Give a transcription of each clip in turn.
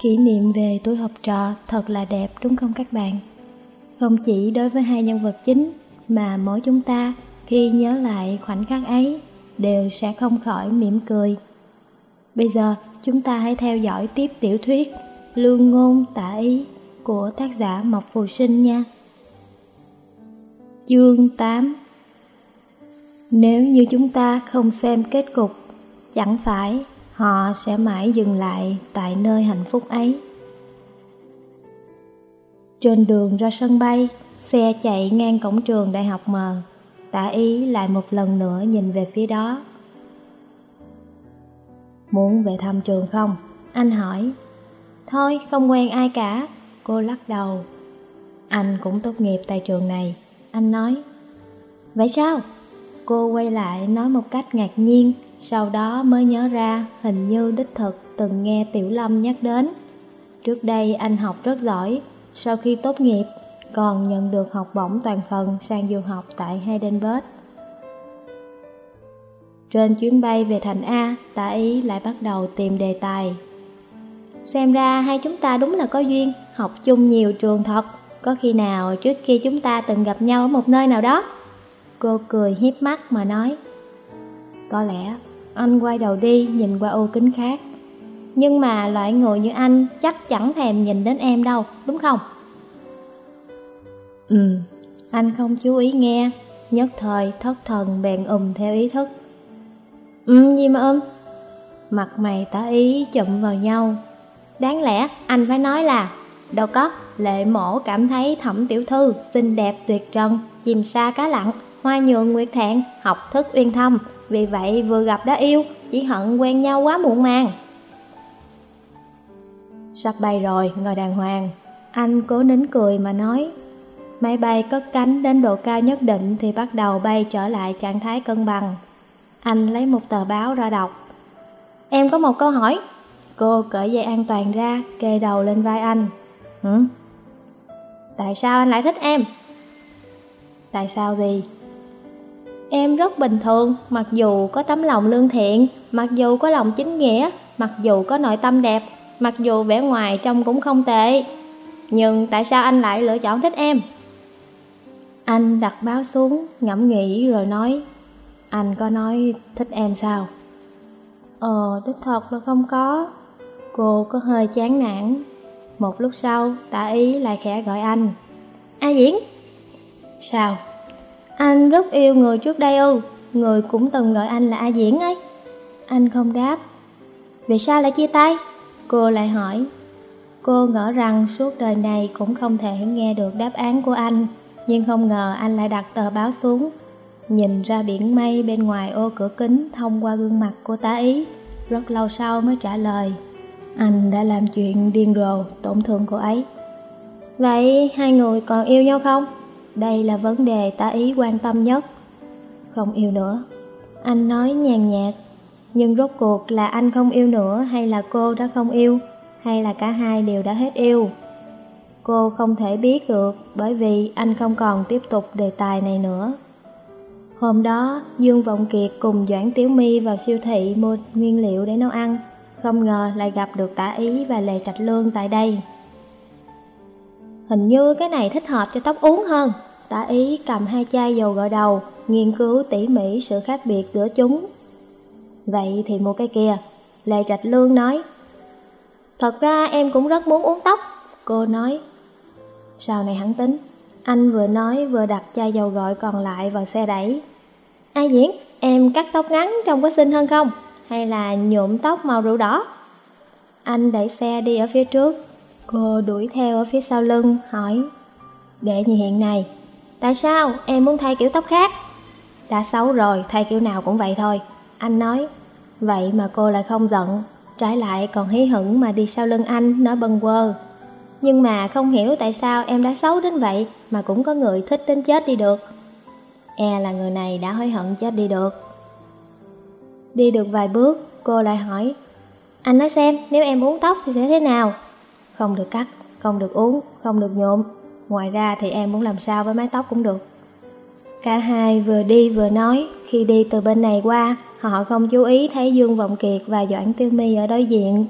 Kỷ niệm về tuổi học trò thật là đẹp đúng không các bạn? Không chỉ đối với hai nhân vật chính mà mỗi chúng ta khi nhớ lại khoảnh khắc ấy đều sẽ không khỏi mỉm cười. Bây giờ chúng ta hãy theo dõi tiếp tiểu thuyết Lương ngôn tả ý của tác giả Mộc Phù Sinh nha. Chương 8 Nếu như chúng ta không xem kết cục, chẳng phải họ sẽ mãi dừng lại tại nơi hạnh phúc ấy. Trên đường ra sân bay, xe chạy ngang cổng trường đại học mờ. Tả ý lại một lần nữa nhìn về phía đó. Muốn về thăm trường không? Anh hỏi. Thôi, không quen ai cả. Cô lắc đầu. Anh cũng tốt nghiệp tại trường này. Anh nói. Vậy sao? Cô quay lại nói một cách ngạc nhiên, sau đó mới nhớ ra hình như đích thực từng nghe Tiểu Lâm nhắc đến. Trước đây anh học rất giỏi, sau khi tốt nghiệp còn nhận được học bổng toàn phần sang du học tại Heidelberg. Trên chuyến bay về thành A, tạ ý lại bắt đầu tìm đề tài. Xem ra hai chúng ta đúng là có duyên, học chung nhiều trường thật. Có khi nào trước khi chúng ta từng gặp nhau ở một nơi nào đó? Cô cười hiếp mắt mà nói. Có lẽ, anh quay đầu đi nhìn qua ô kính khác. Nhưng mà loại người như anh chắc chẳng thèm nhìn đến em đâu, đúng không? Ừ, anh không chú ý nghe, nhất thời thất thần bèn ùm theo ý thức. Ừ, gì mà ùm? Mặt mày tả ý chụm vào nhau. Đáng lẽ anh phải nói là Đâu có, lệ mổ cảm thấy thẩm tiểu thư, xinh đẹp tuyệt trần, chìm xa cá lặng, hoa nhường nguyệt thẹn, học thức uyên thâm, vì vậy vừa gặp đã yêu, chỉ hận quen nhau quá muộn màng. Sắp bay rồi, ngồi đàng hoàng. Anh cố nín cười mà nói, Máy bay cất cánh đến độ cao nhất định thì bắt đầu bay trở lại trạng thái cân bằng. Anh lấy một tờ báo ra đọc. Em có một câu hỏi. Cô cởi dây an toàn ra, kê đầu lên vai anh. Hử? Tại sao anh lại thích em? Tại sao gì? Em rất bình thường, mặc dù có tấm lòng lương thiện, mặc dù có lòng chính nghĩa, mặc dù có nội tâm đẹp, mặc dù vẻ ngoài trông cũng không tệ. Nhưng tại sao anh lại lựa chọn thích em? Anh đặt báo xuống, ngẫm nghĩ rồi nói Anh có nói thích em sao? Ờ, đích thật là không có Cô có hơi chán nản Một lúc sau, Tạ ý lại khẽ gọi anh A Diễn Sao? Anh rất yêu người trước đây ư. Người cũng từng gọi anh là A Diễn ấy. Anh không đáp. Vì sao lại chia tay? Cô lại hỏi. Cô ngỡ rằng suốt đời này cũng không thể nghe được đáp án của anh. Nhưng không ngờ anh lại đặt tờ báo xuống. Nhìn ra biển mây bên ngoài ô cửa kính thông qua gương mặt cô tá ý. Rất lâu sau mới trả lời. Anh đã làm chuyện điên rồ, tổn thương cô ấy. Vậy hai người còn yêu nhau không? Đây là vấn đề tá ý quan tâm nhất Không yêu nữa Anh nói nhàn nhạt Nhưng rốt cuộc là anh không yêu nữa hay là cô đã không yêu Hay là cả hai đều đã hết yêu Cô không thể biết được bởi vì anh không còn tiếp tục đề tài này nữa. Hôm đó, Dương Vọng Kiệt cùng Doãn Tiếu My vào siêu thị mua nguyên liệu để nấu ăn. Không ngờ lại gặp được tả ý và lệ trạch lương tại đây. Hình như cái này thích hợp cho tóc uống hơn. Tả ý cầm hai chai dầu gội đầu, nghiên cứu tỉ mỉ sự khác biệt giữa chúng. Vậy thì mua cái kia. Lệ trạch lương nói. Thật ra em cũng rất muốn uống tóc. Cô nói, sau này hắn tính Anh vừa nói vừa đặt chai dầu gội còn lại vào xe đẩy Ai diễn, em cắt tóc ngắn trông có xinh hơn không? Hay là nhuộm tóc màu rượu đỏ? Anh đẩy xe đi ở phía trước Cô đuổi theo ở phía sau lưng hỏi Để như hiện này Tại sao em muốn thay kiểu tóc khác? Đã xấu rồi, thay kiểu nào cũng vậy thôi Anh nói Vậy mà cô lại không giận Trái lại còn hí hửng mà đi sau lưng anh Nói bâng quơ nhưng mà không hiểu tại sao em đã xấu đến vậy mà cũng có người thích đến chết đi được. E là người này đã hối hận chết đi được. Đi được vài bước, cô lại hỏi, anh nói xem nếu em uống tóc thì sẽ thế nào? Không được cắt, không được uống, không được nhuộm. Ngoài ra thì em muốn làm sao với mái tóc cũng được. Cả hai vừa đi vừa nói, khi đi từ bên này qua, họ không chú ý thấy Dương Vọng Kiệt và Doãn Tiêu My ở đối diện.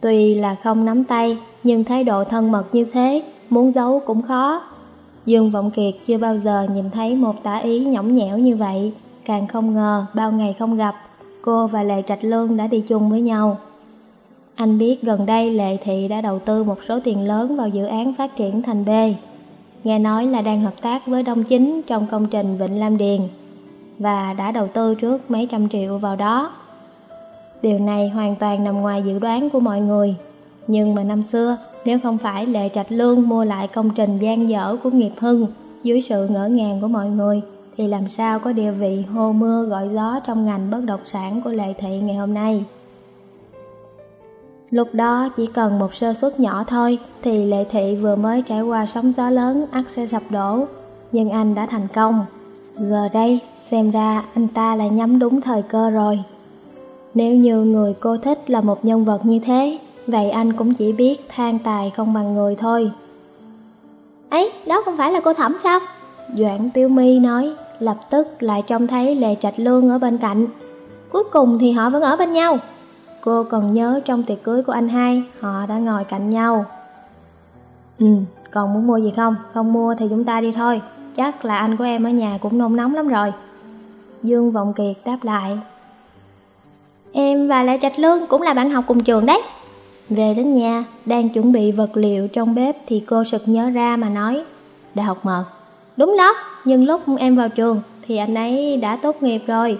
Tuy là không nắm tay, nhưng thái độ thân mật như thế, muốn giấu cũng khó. Dương Vọng Kiệt chưa bao giờ nhìn thấy một tả ý nhõng nhẽo như vậy, càng không ngờ bao ngày không gặp, cô và Lệ Trạch Lương đã đi chung với nhau. Anh biết gần đây Lệ Thị đã đầu tư một số tiền lớn vào dự án phát triển thành B. Nghe nói là đang hợp tác với Đông Chính trong công trình Vịnh Lam Điền và đã đầu tư trước mấy trăm triệu vào đó. Điều này hoàn toàn nằm ngoài dự đoán của mọi người. Nhưng mà năm xưa, nếu không phải Lệ Trạch Lương mua lại công trình gian dở của nghiệp hưng dưới sự ngỡ ngàng của mọi người, thì làm sao có địa vị hô mưa gọi gió trong ngành bất động sản của Lệ Thị ngày hôm nay. Lúc đó chỉ cần một sơ suất nhỏ thôi thì Lệ Thị vừa mới trải qua sóng gió lớn ắt sẽ sập đổ, nhưng anh đã thành công. Giờ đây, xem ra anh ta lại nhắm đúng thời cơ rồi. Nếu như người cô thích là một nhân vật như thế, vậy anh cũng chỉ biết than tài không bằng người thôi. Ấy, đó không phải là cô Thẩm sao? Doãn Tiêu My nói, lập tức lại trông thấy Lệ Trạch Lương ở bên cạnh. Cuối cùng thì họ vẫn ở bên nhau. Cô còn nhớ trong tiệc cưới của anh hai, họ đã ngồi cạnh nhau. Ừ, còn muốn mua gì không? Không mua thì chúng ta đi thôi. Chắc là anh của em ở nhà cũng nôn nóng lắm rồi. Dương Vọng Kiệt đáp lại. Em và lê Trạch Lương cũng là bạn học cùng trường đấy. Về đến nhà, đang chuẩn bị vật liệu trong bếp thì cô sực nhớ ra mà nói. Đại học mật. Đúng đó, nhưng lúc em vào trường thì anh ấy đã tốt nghiệp rồi.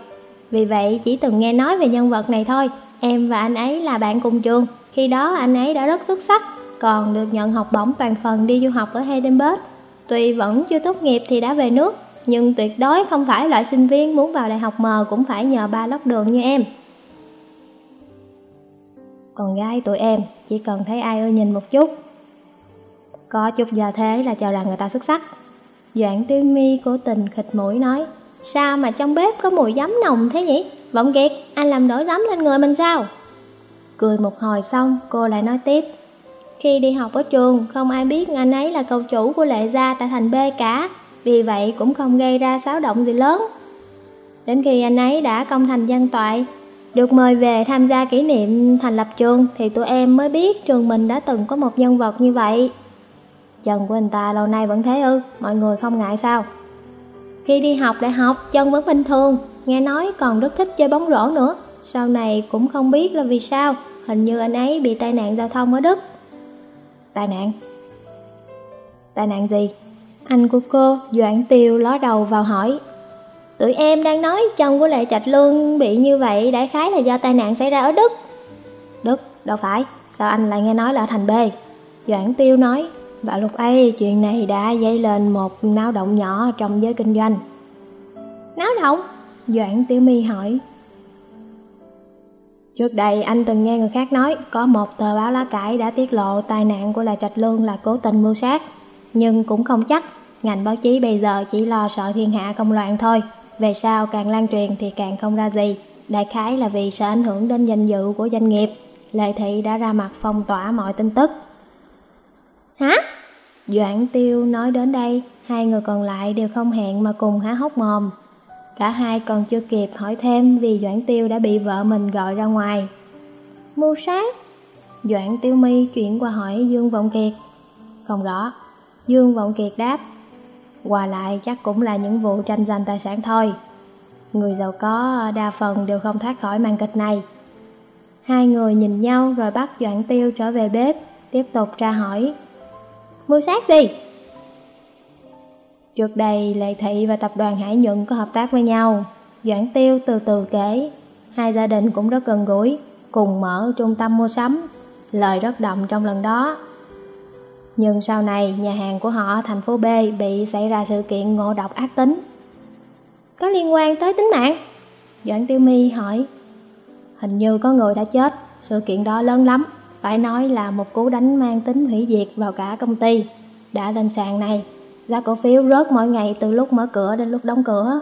Vì vậy chỉ từng nghe nói về nhân vật này thôi. Em và anh ấy là bạn cùng trường. Khi đó anh ấy đã rất xuất sắc, còn được nhận học bổng toàn phần đi du học ở Heidelberg. Tuy vẫn chưa tốt nghiệp thì đã về nước, nhưng tuyệt đối không phải loại sinh viên muốn vào đại học mờ cũng phải nhờ ba lót đường như em. Còn gái tụi em chỉ cần thấy ai ưa nhìn một chút. Có chút giờ thế là cho rằng người ta xuất sắc. Doãn tiêu mi cố tình khịt mũi nói Sao mà trong bếp có mùi giấm nồng thế nhỉ? Vọng Kiệt, anh làm đổ giấm lên người mình sao? Cười một hồi xong, cô lại nói tiếp Khi đi học ở trường, không ai biết anh ấy là cầu chủ của lệ gia tại thành B cả Vì vậy cũng không gây ra xáo động gì lớn Đến khi anh ấy đã công thành dân toại Được mời về tham gia kỷ niệm thành lập trường Thì tụi em mới biết trường mình đã từng có một nhân vật như vậy trần của anh ta lâu nay vẫn thế ư, mọi người không ngại sao? Khi đi học đại học, chân vẫn bình thường, nghe nói còn rất thích chơi bóng rổ nữa. Sau này cũng không biết là vì sao, hình như anh ấy bị tai nạn giao thông ở Đức. Tai nạn? Tai nạn gì? Anh của cô, Doãn Tiêu ló đầu vào hỏi. Tụi em đang nói chân của Lệ Trạch Lương bị như vậy đại khái là do tai nạn xảy ra ở Đức. Đức? Đâu phải, sao anh lại nghe nói là ở thành B? Doãn Tiêu nói, và lúc ấy chuyện này đã dấy lên một náo động nhỏ trong giới kinh doanh. Náo động? Doãn Tiểu My hỏi. Trước đây anh từng nghe người khác nói có một tờ báo lá cải đã tiết lộ tai nạn của Là Trạch Lương là cố tình mưu sát. Nhưng cũng không chắc, ngành báo chí bây giờ chỉ lo sợ thiên hạ công loạn thôi. Về sau càng lan truyền thì càng không ra gì. Đại khái là vì sợ ảnh hưởng đến danh dự của doanh nghiệp. Lệ Thị đã ra mặt phong tỏa mọi tin tức. Hả? Doãn Tiêu nói đến đây, hai người còn lại đều không hẹn mà cùng há hốc mồm. Cả hai còn chưa kịp hỏi thêm vì Doãn Tiêu đã bị vợ mình gọi ra ngoài. Mưu sát? Doãn Tiêu Mi chuyển qua hỏi Dương Vọng Kiệt. Không rõ. Dương Vọng Kiệt đáp. Qua lại chắc cũng là những vụ tranh giành tài sản thôi. Người giàu có đa phần đều không thoát khỏi màn kịch này. Hai người nhìn nhau rồi bắt Doãn Tiêu trở về bếp, tiếp tục tra hỏi. Mưu sát gì? Trước đây, Lệ Thị và tập đoàn Hải Nhuận có hợp tác với nhau. Doãn Tiêu từ từ kể, hai gia đình cũng rất gần gũi, cùng mở trung tâm mua sắm, lời rất động trong lần đó. Nhưng sau này, nhà hàng của họ thành phố B bị xảy ra sự kiện ngộ độc ác tính. Có liên quan tới tính mạng? Doãn Tiêu Mi hỏi. Hình như có người đã chết, sự kiện đó lớn lắm, phải nói là một cú đánh mang tính hủy diệt vào cả công ty. Đã lên sàn này, giá cổ phiếu rớt mỗi ngày từ lúc mở cửa đến lúc đóng cửa.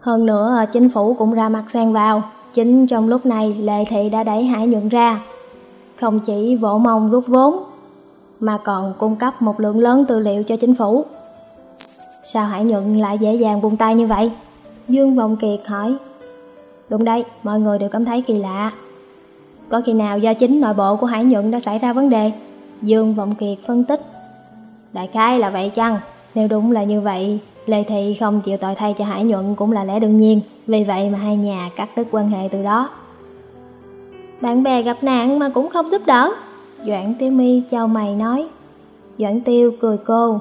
Hơn nữa, chính phủ cũng ra mặt xen vào. Chính trong lúc này, Lệ Thị đã đẩy Hải Nhuận ra. Không chỉ vỗ mông rút vốn, mà còn cung cấp một lượng lớn tư liệu cho chính phủ. Sao Hải Nhuận lại dễ dàng buông tay như vậy? Dương Vọng Kiệt hỏi. Đúng đấy, mọi người đều cảm thấy kỳ lạ. Có khi nào do chính nội bộ của Hải Nhuận đã xảy ra vấn đề? Dương Vọng Kiệt phân tích. Đại khái là vậy chăng? Nếu đúng là như vậy, Lê Thị không chịu tội thay cho Hải Nhuận cũng là lẽ đương nhiên, vì vậy mà hai nhà cắt đứt quan hệ từ đó. Bạn bè gặp nạn mà cũng không giúp đỡ. Doãn Tiêu Mi chào mày nói. Doãn Tiêu cười cô.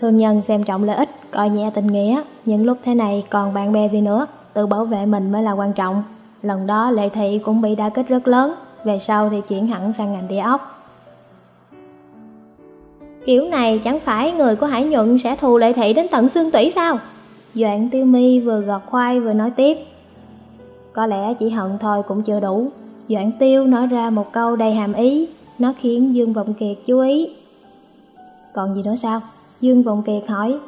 Thương nhân xem trọng lợi ích, coi nhẹ tình nghĩa, những lúc thế này còn bạn bè gì nữa, tự bảo vệ mình mới là quan trọng. Lần đó Lệ Thị cũng bị đả kích rất lớn, về sau thì chuyển hẳn sang ngành địa ốc. Kiểu này chẳng phải người của Hải Nhuận sẽ thù Lệ Thị đến tận xương tủy sao? Doạn Tiêu Mi vừa gọt khoai vừa nói tiếp. Có lẽ chỉ hận thôi cũng chưa đủ. Doạn Tiêu nói ra một câu đầy hàm ý, nó khiến Dương Vọng Kiệt chú ý. Còn gì nữa sao? Dương Vọng Kiệt hỏi.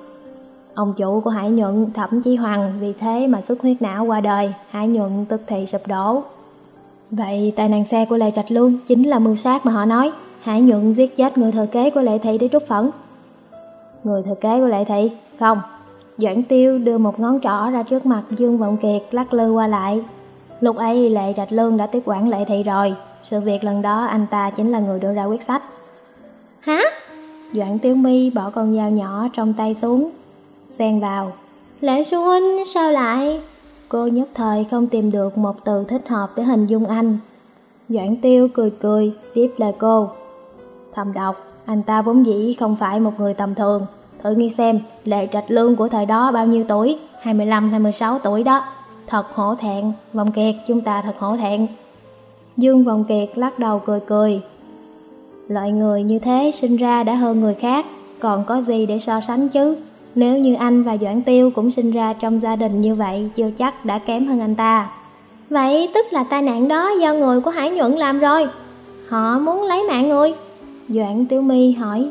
Ông chủ của Hải Nhuận Thẩm Chi Hoàng vì thế mà xuất huyết não qua đời, Hải Nhuận tức thì sụp đổ. Vậy tai nạn xe của Lệ Trạch Lương chính là mưu sát mà họ nói, Hải Nhuận giết chết người thừa kế của Lệ Thị để trút phẫn. Người thừa kế của Lệ Thị? Không. Doãn Tiêu đưa một ngón trỏ ra trước mặt Dương Vọng Kiệt lắc lư qua lại. Lúc ấy Lệ Trạch Lương đã tiếp quản Lệ Thị rồi, sự việc lần đó anh ta chính là người đưa ra quyết sách. Hả? Doãn Tiêu Mi bỏ con dao nhỏ trong tay xuống, xen vào. Lệ sư Huynh sao lại? Cô nhất thời không tìm được một từ thích hợp để hình dung anh. Doãn Tiêu cười cười, tiếp lời cô. Thầm đọc anh ta vốn dĩ không phải một người tầm thường. Thử nghĩ xem, lệ trạch lương của thời đó bao nhiêu tuổi? 25-26 tuổi đó. Thật hổ thẹn, Vòng Kiệt chúng ta thật hổ thẹn. Dương Vòng Kiệt lắc đầu cười cười. Loại người như thế sinh ra đã hơn người khác, còn có gì để so sánh chứ? Nếu như anh và Doãn Tiêu cũng sinh ra trong gia đình như vậy, chưa chắc đã kém hơn anh ta. Vậy tức là tai nạn đó do người của Hải Nhuận làm rồi. Họ muốn lấy mạng người. Doãn tiêu mi hỏi.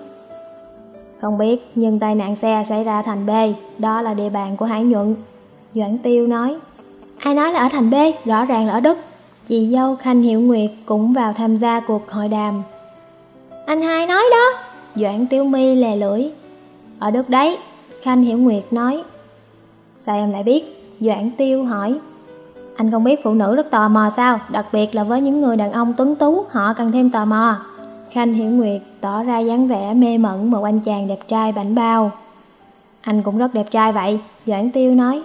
Không biết, nhưng tai nạn xe xảy ra thành B, đó là địa bàn của Hải Nhuận. Doãn Tiêu nói. Ai nói là ở thành B, rõ ràng là ở Đức. Chị dâu Khanh Hiểu Nguyệt cũng vào tham gia cuộc hội đàm. Anh hai nói đó. Doãn tiêu mi lè lưỡi. Ở Đức đấy, Khanh Hiểu Nguyệt nói. Sao em lại biết? Doãn Tiêu hỏi. Anh không biết phụ nữ rất tò mò sao, đặc biệt là với những người đàn ông tuấn tú, họ càng thêm tò mò. Khanh Hiểu Nguyệt tỏ ra dáng vẻ mê mẩn một anh chàng đẹp trai bảnh bao. Anh cũng rất đẹp trai vậy, Doãn Tiêu nói.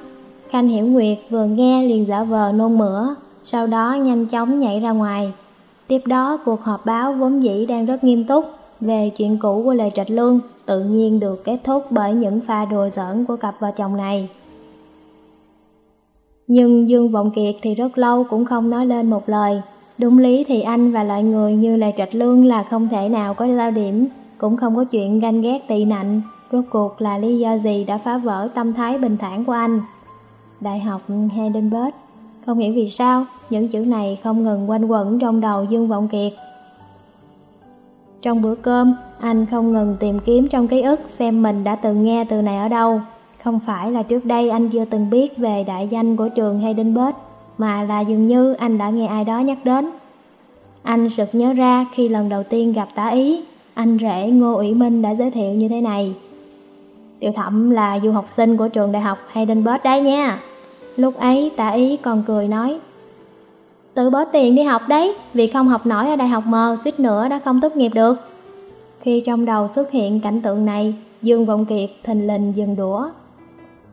Khanh Hiểu Nguyệt vừa nghe liền giả vờ nôn mửa, sau đó nhanh chóng nhảy ra ngoài. Tiếp đó cuộc họp báo vốn dĩ đang rất nghiêm túc về chuyện cũ của Lê Trạch Lương tự nhiên được kết thúc bởi những pha đùa giỡn của cặp vợ chồng này. Nhưng Dương Vọng Kiệt thì rất lâu cũng không nói lên một lời. Đúng lý thì anh và loại người như Lê Trạch Lương là không thể nào có giao điểm, cũng không có chuyện ganh ghét tị nạnh. Rốt cuộc là lý do gì đã phá vỡ tâm thái bình thản của anh? Đại học Heidelberg Không hiểu vì sao, những chữ này không ngừng quanh quẩn trong đầu Dương Vọng Kiệt. Trong bữa cơm, anh không ngừng tìm kiếm trong ký ức xem mình đã từng nghe từ này ở đâu. Không phải là trước đây anh chưa từng biết về đại danh của trường hay đinh bết mà là dường như anh đã nghe ai đó nhắc đến. Anh sực nhớ ra khi lần đầu tiên gặp tá ý, anh rể Ngô Ủy Minh đã giới thiệu như thế này. Tiểu thẩm là du học sinh của trường đại học hay đinh bết đấy nha. Lúc ấy tả ý còn cười nói, Tự bỏ tiền đi học đấy, vì không học nổi ở đại học mờ, suýt nữa đã không tốt nghiệp được. Khi trong đầu xuất hiện cảnh tượng này, Dương Vọng Kiệt thình lình dừng đũa.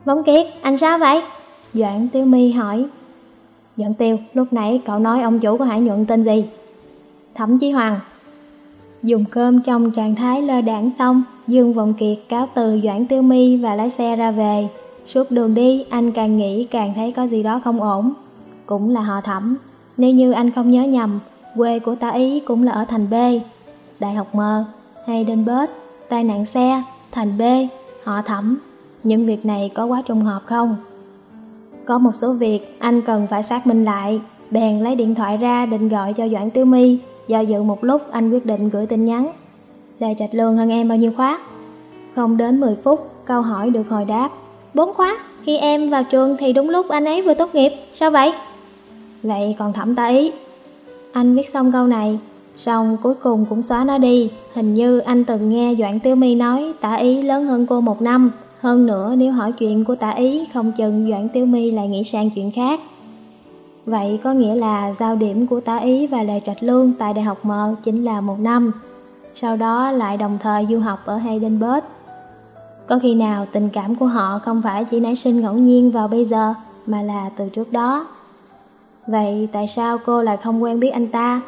Vọng Kiệt, anh sao vậy? Doãn Tiêu mi hỏi. Doãn Tiêu, lúc nãy cậu nói ông chủ của Hải Nhuận tên gì? Thẩm Chí Hoàng. Dùng cơm trong trạng thái lơ đảng xong, Dương Vọng Kiệt cáo từ Doãn Tiêu mi và lái xe ra về. Suốt đường đi, anh càng nghĩ càng thấy có gì đó không ổn. Cũng là họ thẩm, nếu như anh không nhớ nhầm, quê của ta Ý cũng là ở thành B. Đại học M, hay đên bớt, tai nạn xe, thành B, họ thẩm. Những việc này có quá trùng hợp không? Có một số việc anh cần phải xác minh lại. Bèn lấy điện thoại ra định gọi cho Doãn Tiêu My. Do dự một lúc anh quyết định gửi tin nhắn. Lê Trạch Lương hơn em bao nhiêu khóa? Không đến 10 phút, câu hỏi được hồi đáp. Bốn khóa, khi em vào trường thì đúng lúc anh ấy vừa tốt nghiệp, sao vậy? Vậy còn thẩm ta ý Anh viết xong câu này Xong cuối cùng cũng xóa nó đi Hình như anh từng nghe Doãn Tiêu My nói Tả ý lớn hơn cô một năm Hơn nữa nếu hỏi chuyện của tả ý Không chừng Doãn Tiêu My lại nghĩ sang chuyện khác Vậy có nghĩa là giao điểm của tá ý và Lê Trạch Lương tại Đại học Mờ chính là một năm. Sau đó lại đồng thời du học ở Heidelberg. Có khi nào tình cảm của họ không phải chỉ nảy sinh ngẫu nhiên vào bây giờ, mà là từ trước đó. Vậy tại sao cô lại không quen biết anh ta?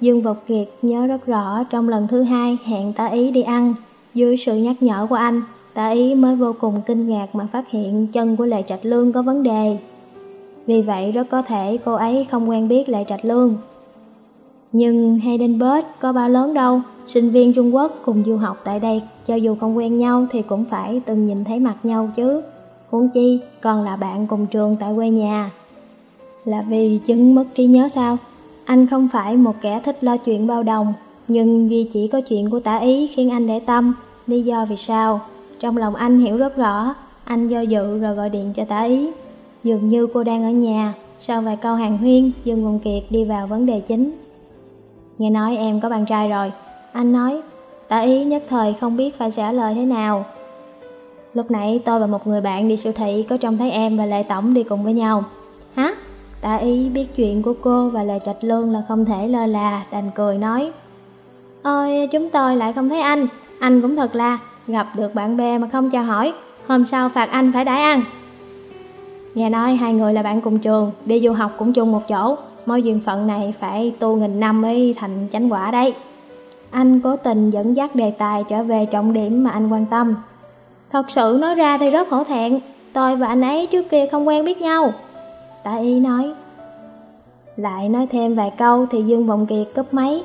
Dương Vọc Kiệt nhớ rất rõ trong lần thứ hai hẹn tá ý đi ăn. Dưới sự nhắc nhở của anh, tá ý mới vô cùng kinh ngạc mà phát hiện chân của Lệ Trạch Lương có vấn đề. Vì vậy rất có thể cô ấy không quen biết Lệ Trạch Lương. Nhưng Heidenberg có bao lớn đâu, sinh viên Trung Quốc cùng du học tại đây, cho dù không quen nhau thì cũng phải từng nhìn thấy mặt nhau chứ. Huống chi, còn là bạn cùng trường tại quê nhà. Là vì chứng mất trí nhớ sao? Anh không phải một kẻ thích lo chuyện bao đồng, nhưng vì chỉ có chuyện của tả ý khiến anh để tâm, lý do vì sao? Trong lòng anh hiểu rất rõ, anh do dự rồi gọi điện cho tả ý. Dường như cô đang ở nhà, sau vài câu hàng huyên, Dương Ngôn Kiệt đi vào vấn đề chính. Nghe nói em có bạn trai rồi, anh nói, tả ý nhất thời không biết phải trả lời thế nào. Lúc nãy tôi và một người bạn đi siêu thị có trông thấy em và Lệ Tổng đi cùng với nhau. Hả? Tạ ý biết chuyện của cô và lời Trạch Lương là không thể lơ là, đành cười nói. Ôi, chúng tôi lại không thấy anh, anh cũng thật là, gặp được bạn bè mà không chào hỏi, hôm sau phạt anh phải đãi ăn. Nghe nói hai người là bạn cùng trường, đi du học cũng chung một chỗ, mối duyên phận này phải tu nghìn năm mới thành chánh quả đấy. Anh cố tình dẫn dắt đề tài trở về trọng điểm mà anh quan tâm. Thật sự nói ra thì rất hổ thẹn, tôi và anh ấy trước kia không quen biết nhau. Tả ý nói. Lại nói thêm vài câu thì Dương Vọng Kiệt cúp máy,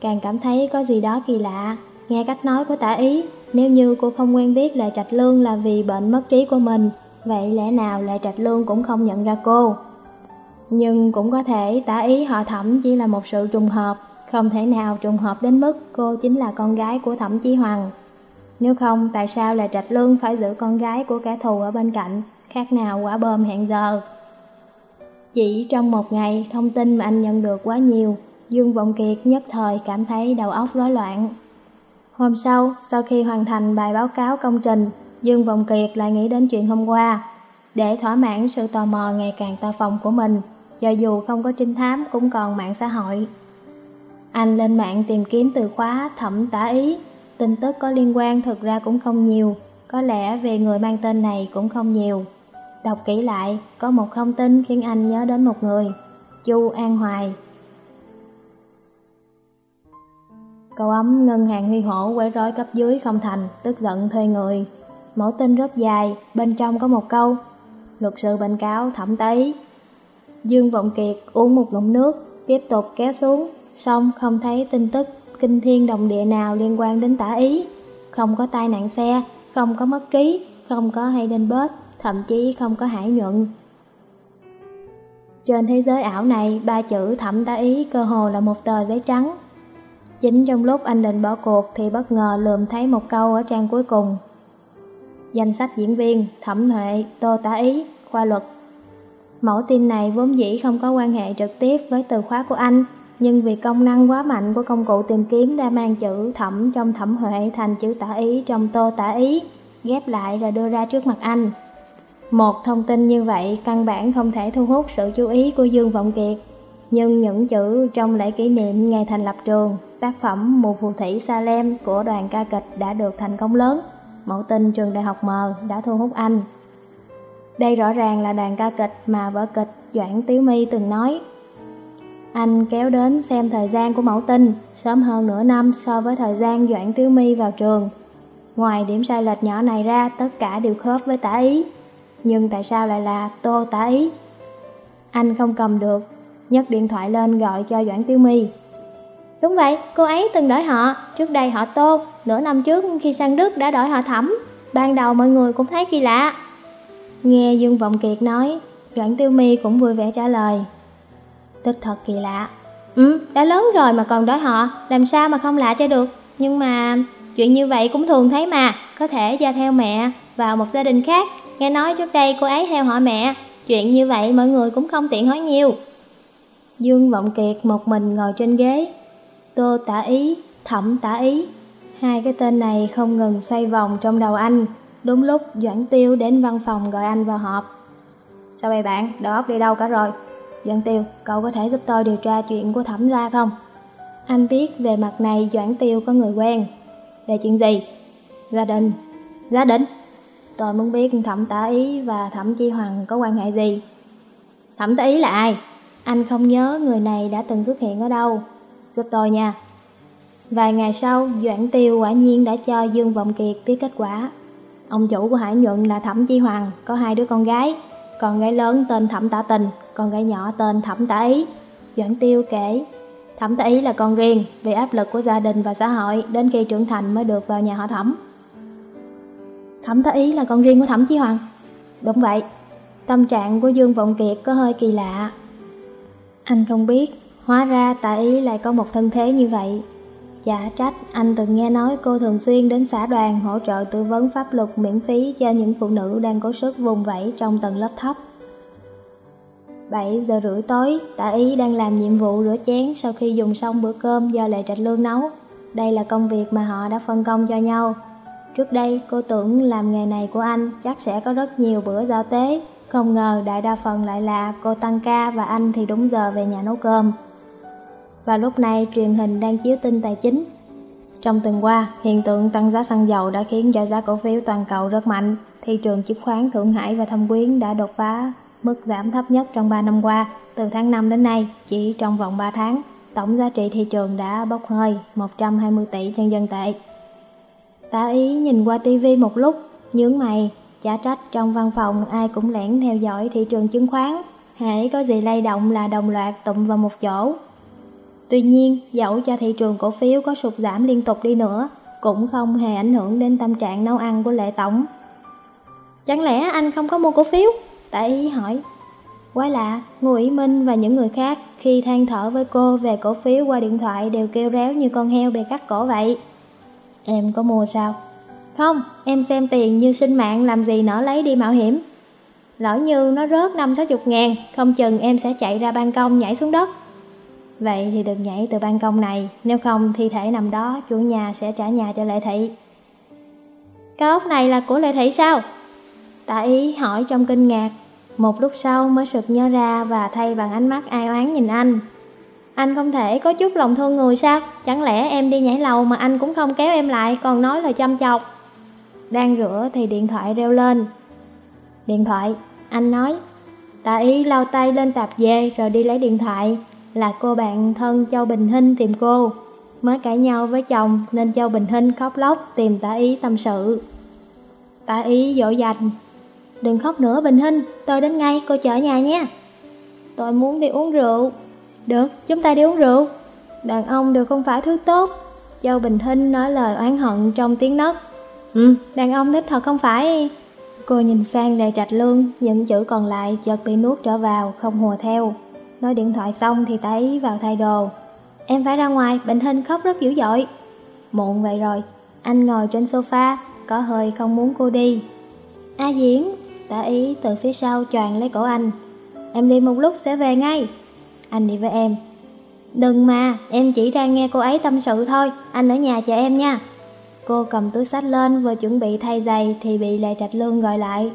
càng cảm thấy có gì đó kỳ lạ. Nghe cách nói của tả ý, nếu như cô không quen biết Lệ Trạch Lương là vì bệnh mất trí của mình, vậy lẽ nào Lệ Trạch Lương cũng không nhận ra cô. Nhưng cũng có thể tả ý họ thẩm chỉ là một sự trùng hợp, không thể nào trùng hợp đến mức cô chính là con gái của thẩm chí hoàng. Nếu không, tại sao Lệ Trạch Lương phải giữ con gái của kẻ thù ở bên cạnh, khác nào quả bom hẹn giờ. Chỉ trong một ngày, thông tin mà anh nhận được quá nhiều, Dương Vọng Kiệt nhất thời cảm thấy đầu óc rối loạn. Hôm sau, sau khi hoàn thành bài báo cáo công trình, Dương Vọng Kiệt lại nghĩ đến chuyện hôm qua. Để thỏa mãn sự tò mò ngày càng to phòng của mình, cho dù không có trinh thám cũng còn mạng xã hội. Anh lên mạng tìm kiếm từ khóa thẩm tả ý, tin tức có liên quan thực ra cũng không nhiều, có lẽ về người mang tên này cũng không nhiều. Đọc kỹ lại, có một thông tin khiến anh nhớ đến một người, Chu An Hoài. Cậu ấm ngân hàng huy hổ quấy rối cấp dưới không thành, tức giận thuê người. Mẫu tin rất dài, bên trong có một câu, luật sư bệnh cáo thẩm tấy. Dương Vọng Kiệt uống một ngụm nước, tiếp tục kéo xuống, xong không thấy tin tức kinh thiên đồng địa nào liên quan đến tả ý. Không có tai nạn xe, không có mất ký, không có hay đinh bớt thậm chí không có hải nhuận. Trên thế giới ảo này, ba chữ thẩm tá ý cơ hồ là một tờ giấy trắng. Chính trong lúc anh định bỏ cuộc thì bất ngờ lườm thấy một câu ở trang cuối cùng. Danh sách diễn viên, thẩm huệ, tô tá ý, khoa luật. Mẫu tin này vốn dĩ không có quan hệ trực tiếp với từ khóa của anh, nhưng vì công năng quá mạnh của công cụ tìm kiếm đã mang chữ thẩm trong thẩm huệ thành chữ tả ý trong tô tả ý, ghép lại rồi đưa ra trước mặt anh. Một thông tin như vậy căn bản không thể thu hút sự chú ý của Dương Vọng Kiệt. Nhưng những chữ trong lễ kỷ niệm ngày thành lập trường, tác phẩm Mùa phù thủy Salem của đoàn ca kịch đã được thành công lớn. Mẫu tin trường đại học M đã thu hút anh. Đây rõ ràng là đoàn ca kịch mà vở kịch Doãn Tiếu My từng nói. Anh kéo đến xem thời gian của mẫu tin, sớm hơn nửa năm so với thời gian Doãn Tiếu My vào trường. Ngoài điểm sai lệch nhỏ này ra, tất cả đều khớp với tả ý nhưng tại sao lại là Tô Tả Ý? Anh không cầm được, nhấc điện thoại lên gọi cho Doãn Tiêu My. Đúng vậy, cô ấy từng đổi họ, trước đây họ Tô, nửa năm trước khi sang Đức đã đổi họ Thẩm. Ban đầu mọi người cũng thấy kỳ lạ. Nghe Dương Vọng Kiệt nói, Doãn Tiêu My cũng vui vẻ trả lời. Tức thật kỳ lạ. Ừ, đã lớn rồi mà còn đổi họ, làm sao mà không lạ cho được. Nhưng mà chuyện như vậy cũng thường thấy mà, có thể gia theo mẹ vào một gia đình khác Nghe nói trước đây cô ấy theo họ mẹ Chuyện như vậy mọi người cũng không tiện hỏi nhiều Dương Vọng Kiệt một mình ngồi trên ghế Tô tả ý, thẩm tả ý Hai cái tên này không ngừng xoay vòng trong đầu anh Đúng lúc Doãn Tiêu đến văn phòng gọi anh vào họp Sao vậy bạn, đầu óc đi đâu cả rồi Doãn Tiêu, cậu có thể giúp tôi điều tra chuyện của thẩm ra không? Anh biết về mặt này Doãn Tiêu có người quen. Về chuyện gì? Gia đình. Gia đình? Tôi muốn biết thẩm tả ý và thẩm chi hoàng có quan hệ gì. Thẩm tả ý là ai? Anh không nhớ người này đã từng xuất hiện ở đâu. Giúp tôi nha. Vài ngày sau, Doãn Tiêu quả nhiên đã cho Dương Vọng Kiệt biết kết quả. Ông chủ của Hải Nhuận là Thẩm Chi Hoàng, có hai đứa con gái. Con gái lớn tên Thẩm Tả Tình, con gái nhỏ tên Thẩm Tả Ý. Doãn Tiêu kể, Thẩm Tả Ý là con riêng, vì áp lực của gia đình và xã hội, đến khi trưởng thành mới được vào nhà họ Thẩm. Thẩm Thái Ý là con riêng của Thẩm Chi Hoàng. Đúng vậy, tâm trạng của Dương Vọng Kiệt có hơi kỳ lạ. Anh không biết, hóa ra Tạ Ý lại có một thân thế như vậy. Chả trách, anh từng nghe nói cô thường xuyên đến xã đoàn hỗ trợ tư vấn pháp luật miễn phí cho những phụ nữ đang có sức vùng vẫy trong tầng lớp thấp. 7 giờ rưỡi tối, tạ ý đang làm nhiệm vụ rửa chén sau khi dùng xong bữa cơm do Lệ Trạch Lương nấu. Đây là công việc mà họ đã phân công cho nhau. Trước đây, cô tưởng làm nghề này của anh chắc sẽ có rất nhiều bữa giao tế. Không ngờ đại đa phần lại là cô tăng ca và anh thì đúng giờ về nhà nấu cơm và lúc này truyền hình đang chiếu tin tài chính. Trong tuần qua, hiện tượng tăng giá xăng dầu đã khiến cho giá cổ phiếu toàn cầu rất mạnh. Thị trường chứng khoán Thượng Hải và Thâm Quyến đã đột phá mức giảm thấp nhất trong 3 năm qua. Từ tháng 5 đến nay, chỉ trong vòng 3 tháng, tổng giá trị thị trường đã bốc hơi 120 tỷ nhân dân tệ. Tả ý nhìn qua tivi một lúc, nhướng mày, chả trách trong văn phòng ai cũng lẻn theo dõi thị trường chứng khoán. Hãy có gì lay động là đồng loạt tụm vào một chỗ, Tuy nhiên, dẫu cho thị trường cổ phiếu có sụt giảm liên tục đi nữa, cũng không hề ảnh hưởng đến tâm trạng nấu ăn của Lệ Tổng. Chẳng lẽ anh không có mua cổ phiếu? Tại ý hỏi. Quái lạ, Ngô Ý Minh và những người khác khi than thở với cô về cổ phiếu qua điện thoại đều kêu réo như con heo bị cắt cổ vậy. Em có mua sao? Không, em xem tiền như sinh mạng làm gì nỡ lấy đi mạo hiểm. Lỡ như nó rớt năm sáu chục ngàn, không chừng em sẽ chạy ra ban công nhảy xuống đất. Vậy thì đừng nhảy từ ban công này, nếu không thi thể nằm đó, chủ nhà sẽ trả nhà cho Lệ Thị. Cái ốc này là của Lệ Thị sao? Tạ ý hỏi trong kinh ngạc, một lúc sau mới sực nhớ ra và thay bằng ánh mắt ai oán nhìn anh. Anh không thể có chút lòng thương người sao? Chẳng lẽ em đi nhảy lầu mà anh cũng không kéo em lại còn nói lời chăm chọc? Đang rửa thì điện thoại reo lên. Điện thoại, anh nói. Tạ ý lau tay lên tạp dề rồi đi lấy điện thoại là cô bạn thân Châu Bình Hinh tìm cô. Mới cãi nhau với chồng nên Châu Bình Hinh khóc lóc tìm Tạ ý tâm sự. Tạ ý dỗ dành. Đừng khóc nữa Bình Hinh, tôi đến ngay, cô chở nhà nha. Tôi muốn đi uống rượu. Được, chúng ta đi uống rượu. Đàn ông đều không phải thứ tốt. Châu Bình Hinh nói lời oán hận trong tiếng nấc. Ừ, đàn ông thích thật không phải. Cô nhìn sang đề trạch lương, những chữ còn lại chợt bị nuốt trở vào, không hùa theo. Nói điện thoại xong thì tái vào thay đồ Em phải ra ngoài, bệnh hình khóc rất dữ dội Muộn vậy rồi Anh ngồi trên sofa Có hơi không muốn cô đi A Diễn Tả ý từ phía sau choàng lấy cổ anh Em đi một lúc sẽ về ngay anh đi với em. Đừng mà, em chỉ đang nghe cô ấy tâm sự thôi. Anh ở nhà chờ em nha. Cô cầm túi sách lên vừa chuẩn bị thay giày Thì bị Lệ Trạch Lương gọi lại.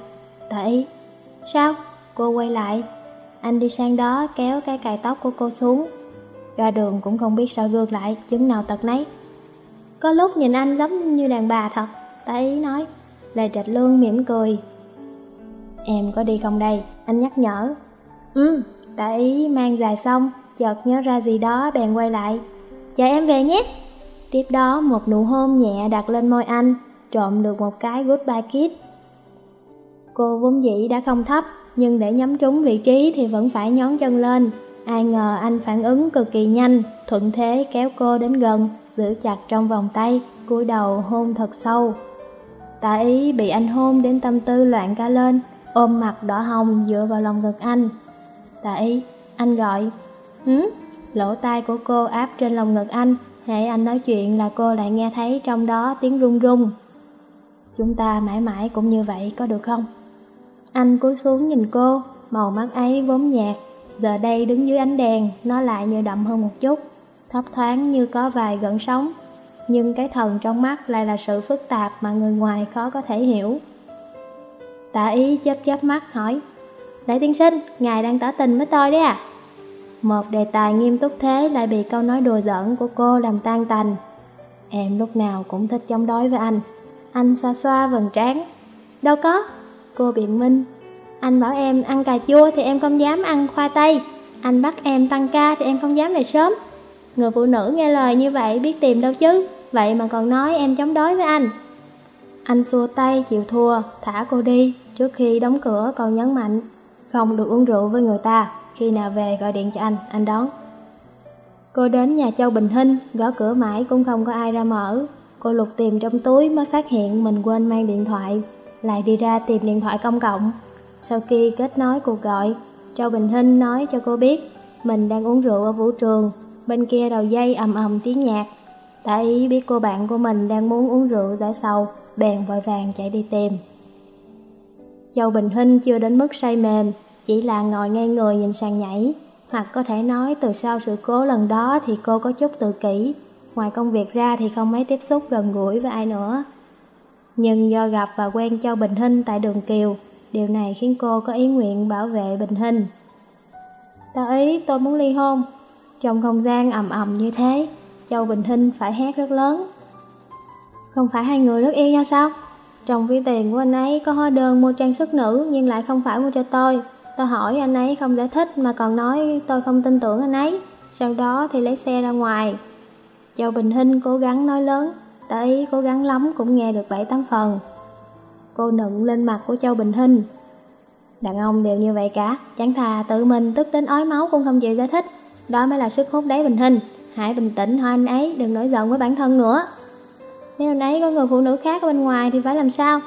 Tả ý. Sao? Cô quay lại. Anh đi sang đó kéo cái cài tóc của cô xuống. Ra đường cũng không biết sao gương lại Chứng nào tật nấy. Có lúc nhìn anh giống như đàn bà thật Tá ý nói. Lệ Trạch Lương mỉm cười. Em có đi không đây? Anh nhắc nhở. Ừ, tá ý mang dài xong Chợt nhớ ra gì đó bèn quay lại Chờ em về nhé Tiếp đó một nụ hôn nhẹ đặt lên môi anh Trộm được một cái goodbye kiss Cô vốn dĩ đã không thấp nhưng để nhắm trúng vị trí thì vẫn phải nhón chân lên. Ai ngờ anh phản ứng cực kỳ nhanh, thuận thế kéo cô đến gần, giữ chặt trong vòng tay, cúi đầu hôn thật sâu. Tạ ý bị anh hôn đến tâm tư loạn cả lên, ôm mặt đỏ hồng dựa vào lòng ngực anh. Tạ ý, anh gọi. Hứ? Lỗ tai của cô áp trên lòng ngực anh, hãy anh nói chuyện là cô lại nghe thấy trong đó tiếng rung rung. Chúng ta mãi mãi cũng như vậy có được không? Anh cúi xuống nhìn cô, màu mắt ấy vốn nhạt, giờ đây đứng dưới ánh đèn, nó lại như đậm hơn một chút, thấp thoáng như có vài gợn sóng. Nhưng cái thần trong mắt lại là sự phức tạp mà người ngoài khó có thể hiểu. Tạ ý chớp chớp mắt hỏi, lại tiên sinh, ngài đang tỏ tình với tôi đấy à? Một đề tài nghiêm túc thế lại bị câu nói đùa giỡn của cô làm tan tành. Em lúc nào cũng thích chống đối với anh. Anh xoa xoa vầng trán. Đâu có, cô biện minh. Anh bảo em ăn cà chua thì em không dám ăn khoai tây. Anh bắt em tăng ca thì em không dám về sớm. Người phụ nữ nghe lời như vậy biết tìm đâu chứ, vậy mà còn nói em chống đối với anh. Anh xua tay chịu thua, thả cô đi, trước khi đóng cửa còn nhấn mạnh. Không được uống rượu với người ta, khi nào về gọi điện cho anh, anh đón. Cô đến nhà Châu Bình Hinh, gõ cửa mãi cũng không có ai ra mở. Cô lục tìm trong túi mới phát hiện mình quên mang điện thoại, lại đi ra tìm điện thoại công cộng. Sau khi kết nối cuộc gọi, Châu Bình Hinh nói cho cô biết mình đang uống rượu ở vũ trường, bên kia đầu dây ầm ầm tiếng nhạc. Đã ý biết cô bạn của mình đang muốn uống rượu giải sầu, bèn vội vàng chạy đi tìm. Châu Bình Hinh chưa đến mức say mềm, chỉ là ngồi ngay người nhìn sàn nhảy, hoặc có thể nói từ sau sự cố lần đó thì cô có chút tự kỷ, ngoài công việc ra thì không mấy tiếp xúc gần gũi với ai nữa. Nhưng do gặp và quen Châu Bình Hinh tại đường Kiều, điều này khiến cô có ý nguyện bảo vệ Bình Hinh. Tao ý tôi muốn ly hôn. Trong không gian ầm ầm như thế, Châu Bình Hinh phải hét rất lớn. Không phải hai người rất yêu nhau sao? Trong ví tiền của anh ấy có hóa đơn mua trang sức nữ nhưng lại không phải mua cho tôi. Tôi hỏi anh ấy không giải thích mà còn nói tôi không tin tưởng anh ấy. Sau đó thì lấy xe ra ngoài. Châu Bình Hinh cố gắng nói lớn, ta ý cố gắng lắm cũng nghe được bảy tám phần. Cô nựng lên mặt của Châu Bình Hinh. Đàn ông đều như vậy cả, chẳng thà tự mình tức đến ói máu cũng không chịu giải thích. Đó mới là sức hút đáy Bình Hinh. Hãy bình tĩnh hỏi anh ấy, đừng nổi giận với bản thân nữa. Nếu nấy có người phụ nữ khác ở bên ngoài thì phải làm sao?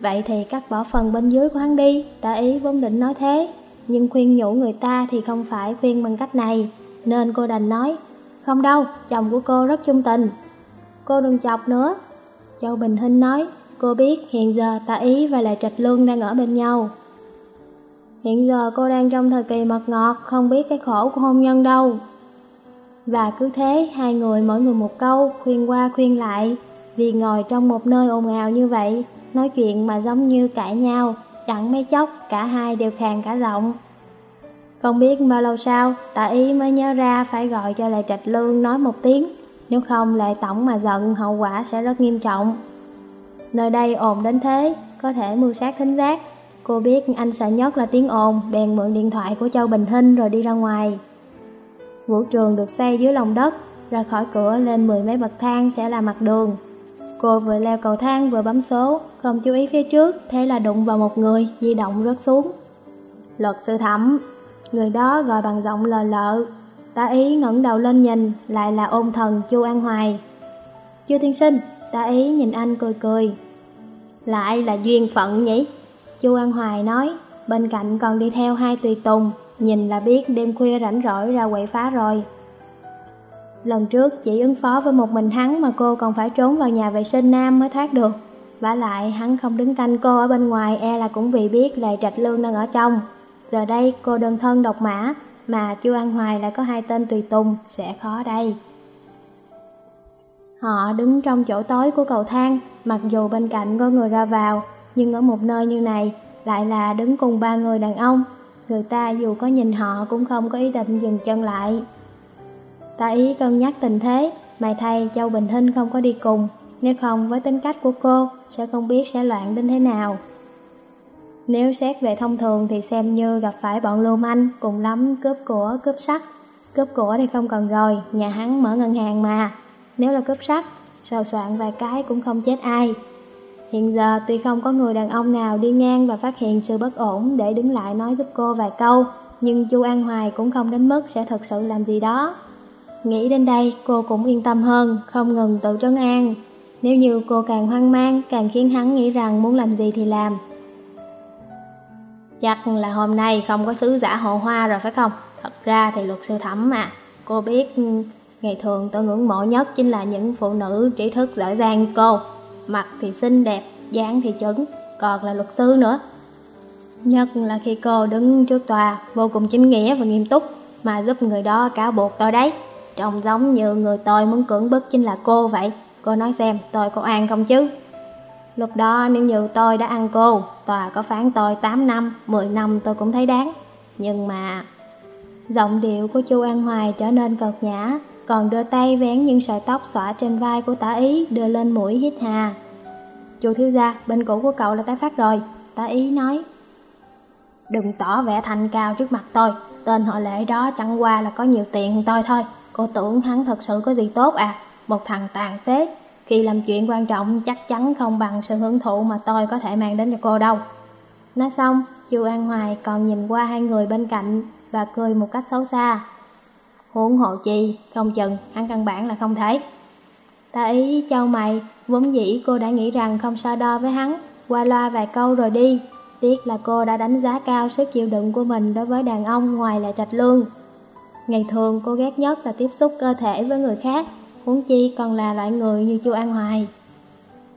Vậy thì cắt bỏ phần bên dưới của hắn đi, tạ ý vốn định nói thế. Nhưng khuyên nhủ người ta thì không phải khuyên bằng cách này, nên cô đành nói, không đâu, chồng của cô rất trung tình. Cô đừng chọc nữa. Châu Bình Hinh nói, cô biết hiện giờ tạ ý và lại trạch lương đang ở bên nhau. Hiện giờ cô đang trong thời kỳ mật ngọt, không biết cái khổ của hôn nhân đâu. Và cứ thế, hai người mỗi người một câu, khuyên qua khuyên lại, vì ngồi trong một nơi ồn ào như vậy, nói chuyện mà giống như cãi nhau, chẳng mấy chốc cả hai đều khàn cả giọng. Không biết bao lâu sau, tạ ý mới nhớ ra phải gọi cho lại trạch lương nói một tiếng, nếu không lại tổng mà giận hậu quả sẽ rất nghiêm trọng. Nơi đây ồn đến thế, có thể mưu sát thính giác. Cô biết anh sợ nhất là tiếng ồn, bèn mượn điện thoại của Châu Bình Hinh rồi đi ra ngoài. Vũ trường được xây dưới lòng đất, ra khỏi cửa lên mười mấy bậc thang sẽ là mặt đường. Cô vừa leo cầu thang vừa bấm số, không chú ý phía trước, thế là đụng vào một người, di động rớt xuống. Luật sư thẩm, người đó gọi bằng giọng lờ lợ. Tá ý ngẩng đầu lên nhìn, lại là ôn thần Chu An Hoài. Chu tiên sinh, tá ý nhìn anh cười cười. Lại là duyên phận nhỉ? Chu An Hoài nói, bên cạnh còn đi theo hai tùy tùng, nhìn là biết đêm khuya rảnh rỗi ra quậy phá rồi. Lần trước chỉ ứng phó với một mình hắn mà cô còn phải trốn vào nhà vệ sinh nam mới thoát được. vả lại hắn không đứng canh cô ở bên ngoài e là cũng vì biết Lệ Trạch Lương đang ở trong. Giờ đây cô đơn thân độc mã, mà Chu An Hoài lại có hai tên tùy tùng, sẽ khó đây. Họ đứng trong chỗ tối của cầu thang, mặc dù bên cạnh có người ra vào, nhưng ở một nơi như này lại là đứng cùng ba người đàn ông. Người ta dù có nhìn họ cũng không có ý định dừng chân lại. Ta ý cân nhắc tình thế, mày thay Châu Bình Hinh không có đi cùng, nếu không với tính cách của cô, sẽ không biết sẽ loạn đến thế nào. Nếu xét về thông thường thì xem như gặp phải bọn lưu manh, cùng lắm cướp của, cướp sắt. Cướp của thì không cần rồi, nhà hắn mở ngân hàng mà. Nếu là cướp sắt, sờ soạn vài cái cũng không chết ai. Hiện giờ tuy không có người đàn ông nào đi ngang và phát hiện sự bất ổn để đứng lại nói giúp cô vài câu, nhưng Chu An Hoài cũng không đến mức sẽ thật sự làm gì đó. Nghĩ đến đây cô cũng yên tâm hơn, không ngừng tự trấn an. Nếu như cô càng hoang mang, càng khiến hắn nghĩ rằng muốn làm gì thì làm. Chắc là hôm nay không có sứ giả hộ hoa rồi phải không? Thật ra thì luật sư thẩm mà. Cô biết ngày thường tôi ngưỡng mộ nhất chính là những phụ nữ trí thức giỏi giang cô. Mặt thì xinh đẹp, dáng thì chuẩn, còn là luật sư nữa. Nhất là khi cô đứng trước tòa, vô cùng chính nghĩa và nghiêm túc, mà giúp người đó cáo buộc tôi đấy. Trông giống như người tôi muốn cưỡng bức chính là cô vậy. Cô nói xem tôi có an không chứ? Lúc đó nếu như tôi đã ăn cô, tòa có phán tôi 8 năm, 10 năm tôi cũng thấy đáng. Nhưng mà... Giọng điệu của Chu An Hoài trở nên cợt nhã, còn đưa tay vén những sợi tóc xõa trên vai của tả ý đưa lên mũi hít hà. Chu thiếu gia, bên cũ của cậu là tái phát rồi, tả ý nói. Đừng tỏ vẻ thành cao trước mặt tôi, tên họ lễ đó chẳng qua là có nhiều tiền hơn tôi thôi. Cô tưởng hắn thật sự có gì tốt à, một thằng tàn phế. Khi làm chuyện quan trọng chắc chắn không bằng sự hưởng thụ mà tôi có thể mang đến cho cô đâu. Nói xong, Chu An Hoài còn nhìn qua hai người bên cạnh và cười một cách xấu xa. Huống hộ chi, không chừng, hắn căn bản là không thể. Ta ý châu mày, vốn dĩ cô đã nghĩ rằng không so đo với hắn, qua loa vài câu rồi đi. Tiếc là cô đã đánh giá cao sức chịu đựng của mình đối với đàn ông ngoài lại trạch lương. Ngày thường cô ghét nhất là tiếp xúc cơ thể với người khác, huống chi còn là loại người như chu An Hoài.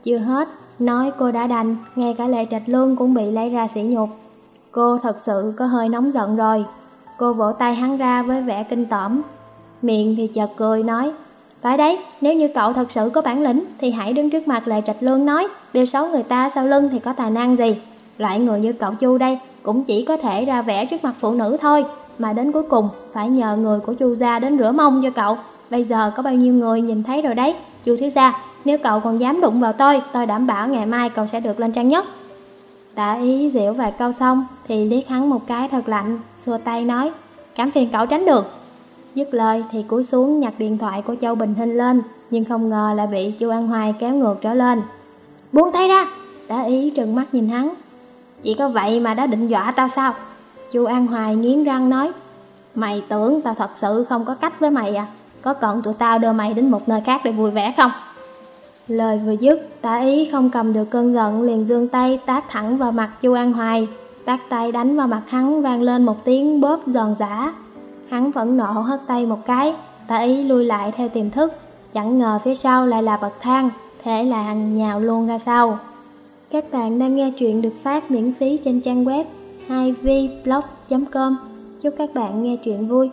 Chưa hết, nói cô đã đành, ngay cả lệ trạch lương cũng bị lấy ra sỉ nhục. Cô thật sự có hơi nóng giận rồi. Cô vỗ tay hắn ra với vẻ kinh tởm. Miệng thì chợt cười nói, phải đấy, nếu như cậu thật sự có bản lĩnh thì hãy đứng trước mặt Lệ Trạch Lương nói, bêu xấu người ta sau lưng thì có tài năng gì. Loại người như cậu Chu đây cũng chỉ có thể ra vẻ trước mặt phụ nữ thôi, mà đến cuối cùng phải nhờ người của Chu gia đến rửa mông cho cậu. Bây giờ có bao nhiêu người nhìn thấy rồi đấy, Chu thiếu gia, nếu cậu còn dám đụng vào tôi, tôi đảm bảo ngày mai cậu sẽ được lên trang nhất. Tạ ý dịu vài câu xong thì liếc hắn một cái thật lạnh, xua tay nói, cảm phiền cậu tránh được. Dứt lời thì cúi xuống nhặt điện thoại của Châu Bình Hinh lên, nhưng không ngờ lại bị Chu An Hoài kéo ngược trở lên. Buông tay ra! Tạ ý trừng mắt nhìn hắn. Chỉ có vậy mà đã định dọa tao sao? Chu An Hoài nghiến răng nói, mày tưởng tao thật sự không có cách với mày à? Có cần tụi tao đưa mày đến một nơi khác để vui vẻ không? Lời vừa dứt, tả ý không cầm được cơn giận liền dương tay tát thẳng vào mặt Chu An Hoài. Tát tay đánh vào mặt hắn vang lên một tiếng bóp giòn giã. Hắn vẫn nộ hất tay một cái, tả ý lui lại theo tiềm thức. Chẳng ngờ phía sau lại là bậc thang, thế là nhào luôn ra sau. Các bạn đang nghe chuyện được phát miễn phí trên trang web 2vblog.com. Chúc các bạn nghe chuyện vui.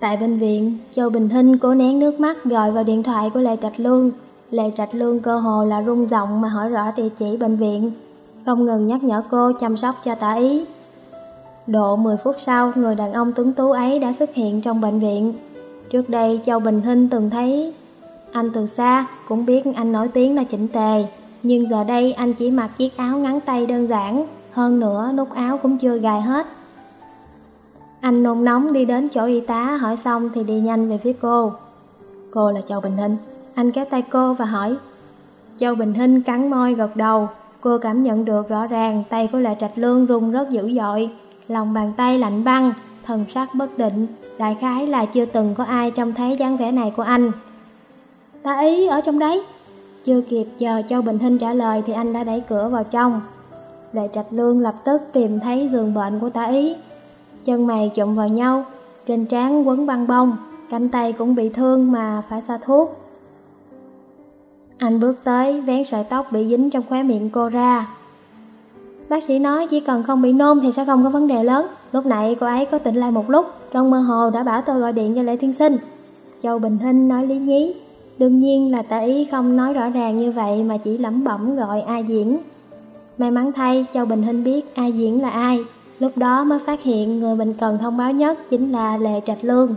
Tại bệnh viện, Châu Bình Hinh cố nén nước mắt gọi vào điện thoại của Lê Trạch Lương. Lê Trạch Lương cơ hồ là rung giọng mà hỏi rõ địa chỉ bệnh viện, không ngừng nhắc nhở cô chăm sóc cho tả ý. Độ 10 phút sau, người đàn ông tuấn tú ấy đã xuất hiện trong bệnh viện. Trước đây, Châu Bình Hinh từng thấy anh từ xa, cũng biết anh nổi tiếng là chỉnh tề, nhưng giờ đây anh chỉ mặc chiếc áo ngắn tay đơn giản, hơn nữa nút áo cũng chưa gài hết. Anh nôn nóng đi đến chỗ y tá hỏi xong thì đi nhanh về phía cô. Cô là Châu Bình Hinh. Anh kéo tay cô và hỏi. Châu Bình Hinh cắn môi gật đầu. Cô cảm nhận được rõ ràng tay của Lệ Trạch Lương rung rất dữ dội. Lòng bàn tay lạnh băng, thần sắc bất định. Đại khái là chưa từng có ai trông thấy dáng vẻ này của anh. Ta ý ở trong đấy. Chưa kịp chờ Châu Bình Hinh trả lời thì anh đã đẩy cửa vào trong. Lệ Trạch Lương lập tức tìm thấy giường bệnh của tả ý chân mày chụm vào nhau, trên trán quấn băng bông, cánh tay cũng bị thương mà phải xa thuốc. Anh bước tới, vén sợi tóc bị dính trong khóe miệng cô ra. Bác sĩ nói chỉ cần không bị nôn thì sẽ không có vấn đề lớn. Lúc nãy cô ấy có tỉnh lại một lúc, trong mơ hồ đã bảo tôi gọi điện cho Lễ Thiên Sinh. Châu Bình Hinh nói lý nhí. Đương nhiên là tạ ý không nói rõ ràng như vậy mà chỉ lẩm bẩm gọi A Diễn. May mắn thay, Châu Bình Hinh biết ai Diễn là ai, Lúc đó mới phát hiện người mình cần thông báo nhất chính là Lệ Trạch Lương.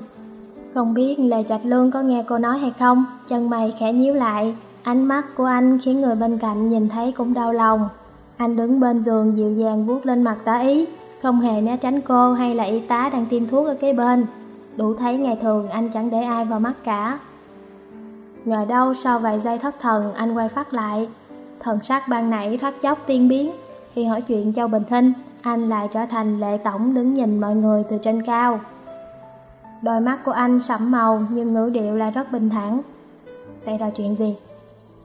Không biết Lệ Trạch Lương có nghe cô nói hay không, chân mày khẽ nhíu lại, ánh mắt của anh khiến người bên cạnh nhìn thấy cũng đau lòng. Anh đứng bên giường dịu dàng vuốt lên mặt tá ý, không hề né tránh cô hay là y tá đang tiêm thuốc ở kế bên. Đủ thấy ngày thường anh chẳng để ai vào mắt cả. Ngờ đâu sau vài giây thất thần anh quay phát lại, thần sắc ban nãy thoát chốc tiên biến. Khi hỏi chuyện Châu Bình Thinh, anh lại trở thành lệ tổng đứng nhìn mọi người từ trên cao. Đôi mắt của anh sẫm màu nhưng ngữ điệu lại rất bình thản. Xảy ra chuyện gì?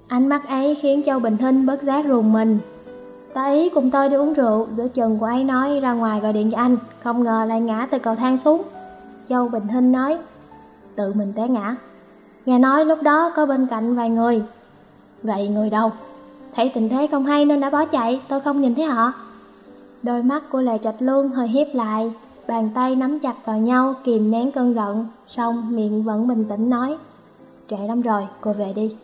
Ánh mắt ấy khiến Châu Bình Thinh bất giác rùng mình. Ta ý cùng tôi đi uống rượu, giữa chừng của ấy nói ra ngoài gọi điện cho anh, không ngờ lại ngã từ cầu thang xuống. Châu Bình Thinh nói, tự mình té ngã. Nghe nói lúc đó có bên cạnh vài người. Vậy người đâu? Thấy tình thế không hay nên đã bỏ chạy, tôi không nhìn thấy họ. Đôi mắt của Lệ Trạch Luân hơi hiếp lại, bàn tay nắm chặt vào nhau kìm nén cơn giận, xong miệng vẫn bình tĩnh nói. Trễ lắm rồi, cô về đi.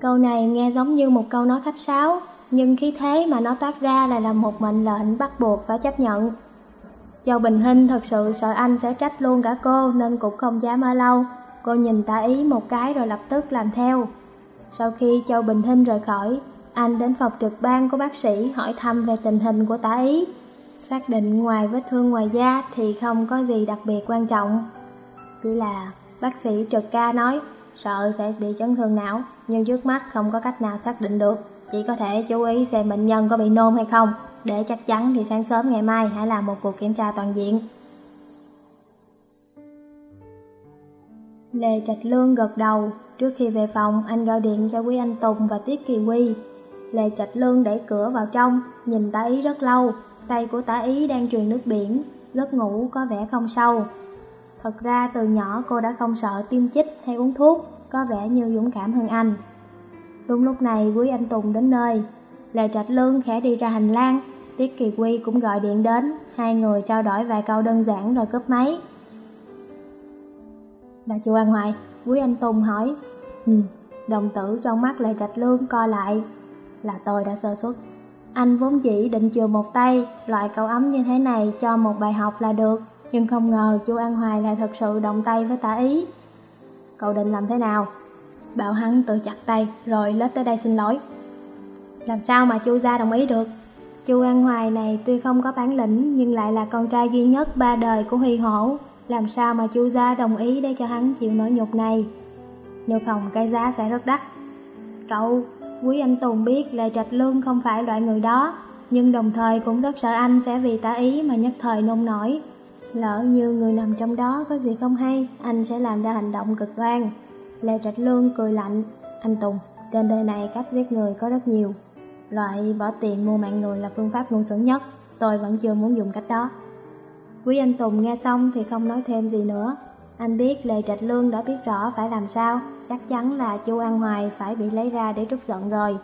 Câu này nghe giống như một câu nói khách sáo, nhưng khí thế mà nó toát ra lại là một mệnh lệnh bắt buộc phải chấp nhận. Châu Bình Hinh thật sự sợ anh sẽ trách luôn cả cô nên cũng không dám ở lâu. Cô nhìn tả ý một cái rồi lập tức làm theo. Sau khi Châu Bình Hinh rời khỏi, anh đến phòng trực ban của bác sĩ hỏi thăm về tình hình của tả ý. Xác định ngoài vết thương ngoài da thì không có gì đặc biệt quan trọng. Chỉ là bác sĩ trực ca nói sợ sẽ bị chấn thương não, nhưng trước mắt không có cách nào xác định được. Chỉ có thể chú ý xem bệnh nhân có bị nôn hay không, để chắc chắn thì sáng sớm ngày mai hãy làm một cuộc kiểm tra toàn diện. Lê Trạch Lương gật đầu, trước khi về phòng anh gọi điện cho Quý Anh Tùng và Tiết Kỳ Quy. Lê Trạch Lương đẩy cửa vào trong, nhìn Tá ý rất lâu, tay của Tá ý đang truyền nước biển, giấc ngủ có vẻ không sâu. Thật ra từ nhỏ cô đã không sợ tiêm chích hay uống thuốc, có vẻ như dũng cảm hơn anh. Đúng lúc này Quý Anh Tùng đến nơi, Lê Trạch Lương khẽ đi ra hành lang, Tiết Kỳ Quy cũng gọi điện đến, hai người trao đổi vài câu đơn giản rồi cướp máy. Là chu An Hoài, Quý Anh Tùng hỏi, Ừ, đồng tử trong mắt Lê Trạch Lương coi lại, là tôi đã sơ suất. Anh vốn dĩ định chừa một tay, loại cậu ấm như thế này cho một bài học là được, nhưng không ngờ chu An Hoài lại thật sự động tay với tả ý. Cậu định làm thế nào? Bảo hắn tự chặt tay, rồi lết tới đây xin lỗi. Làm sao mà chu gia đồng ý được? Chu An Hoài này tuy không có bản lĩnh nhưng lại là con trai duy nhất ba đời của Huy Hổ. Làm sao mà chu gia đồng ý để cho hắn chịu nỗi nhục này? Nếu không cái giá sẽ rất đắt. Cậu, Quý Anh Tùng biết Lệ Trạch Lương không phải loại người đó, nhưng đồng thời cũng rất sợ anh sẽ vì tả ý mà nhất thời nôn nổi. Lỡ như người nằm trong đó có gì không hay, anh sẽ làm ra hành động cực đoan. Lê Trạch Lương cười lạnh, anh Tùng, trên đời này cách giết người có rất nhiều. Loại bỏ tiền mua mạng người là phương pháp ngu xuẩn nhất, tôi vẫn chưa muốn dùng cách đó. Quý anh Tùng nghe xong thì không nói thêm gì nữa. Anh biết Lê Trạch Lương đã biết rõ phải làm sao, chắc chắn là Chu An Hoài phải bị lấy ra để trút giận rồi.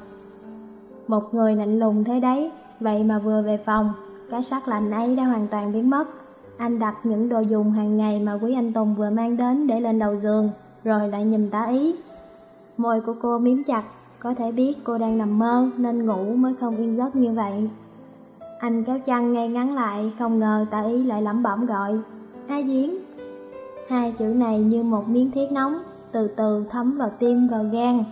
Một người lạnh lùng thế đấy, vậy mà vừa về phòng, cái sắc lạnh ấy đã hoàn toàn biến mất. Anh đặt những đồ dùng hàng ngày mà Quý Anh Tùng vừa mang đến để lên đầu giường, rồi lại nhìn tá ý. Môi của cô miếm chặt, có thể biết cô đang nằm mơ nên ngủ mới không yên giấc như vậy. Anh kéo chăn ngay ngắn lại, không ngờ tạ ý lại lẩm bẩm gọi. A Diễn. Hai chữ này như một miếng thiết nóng, từ từ thấm vào tim vào gan.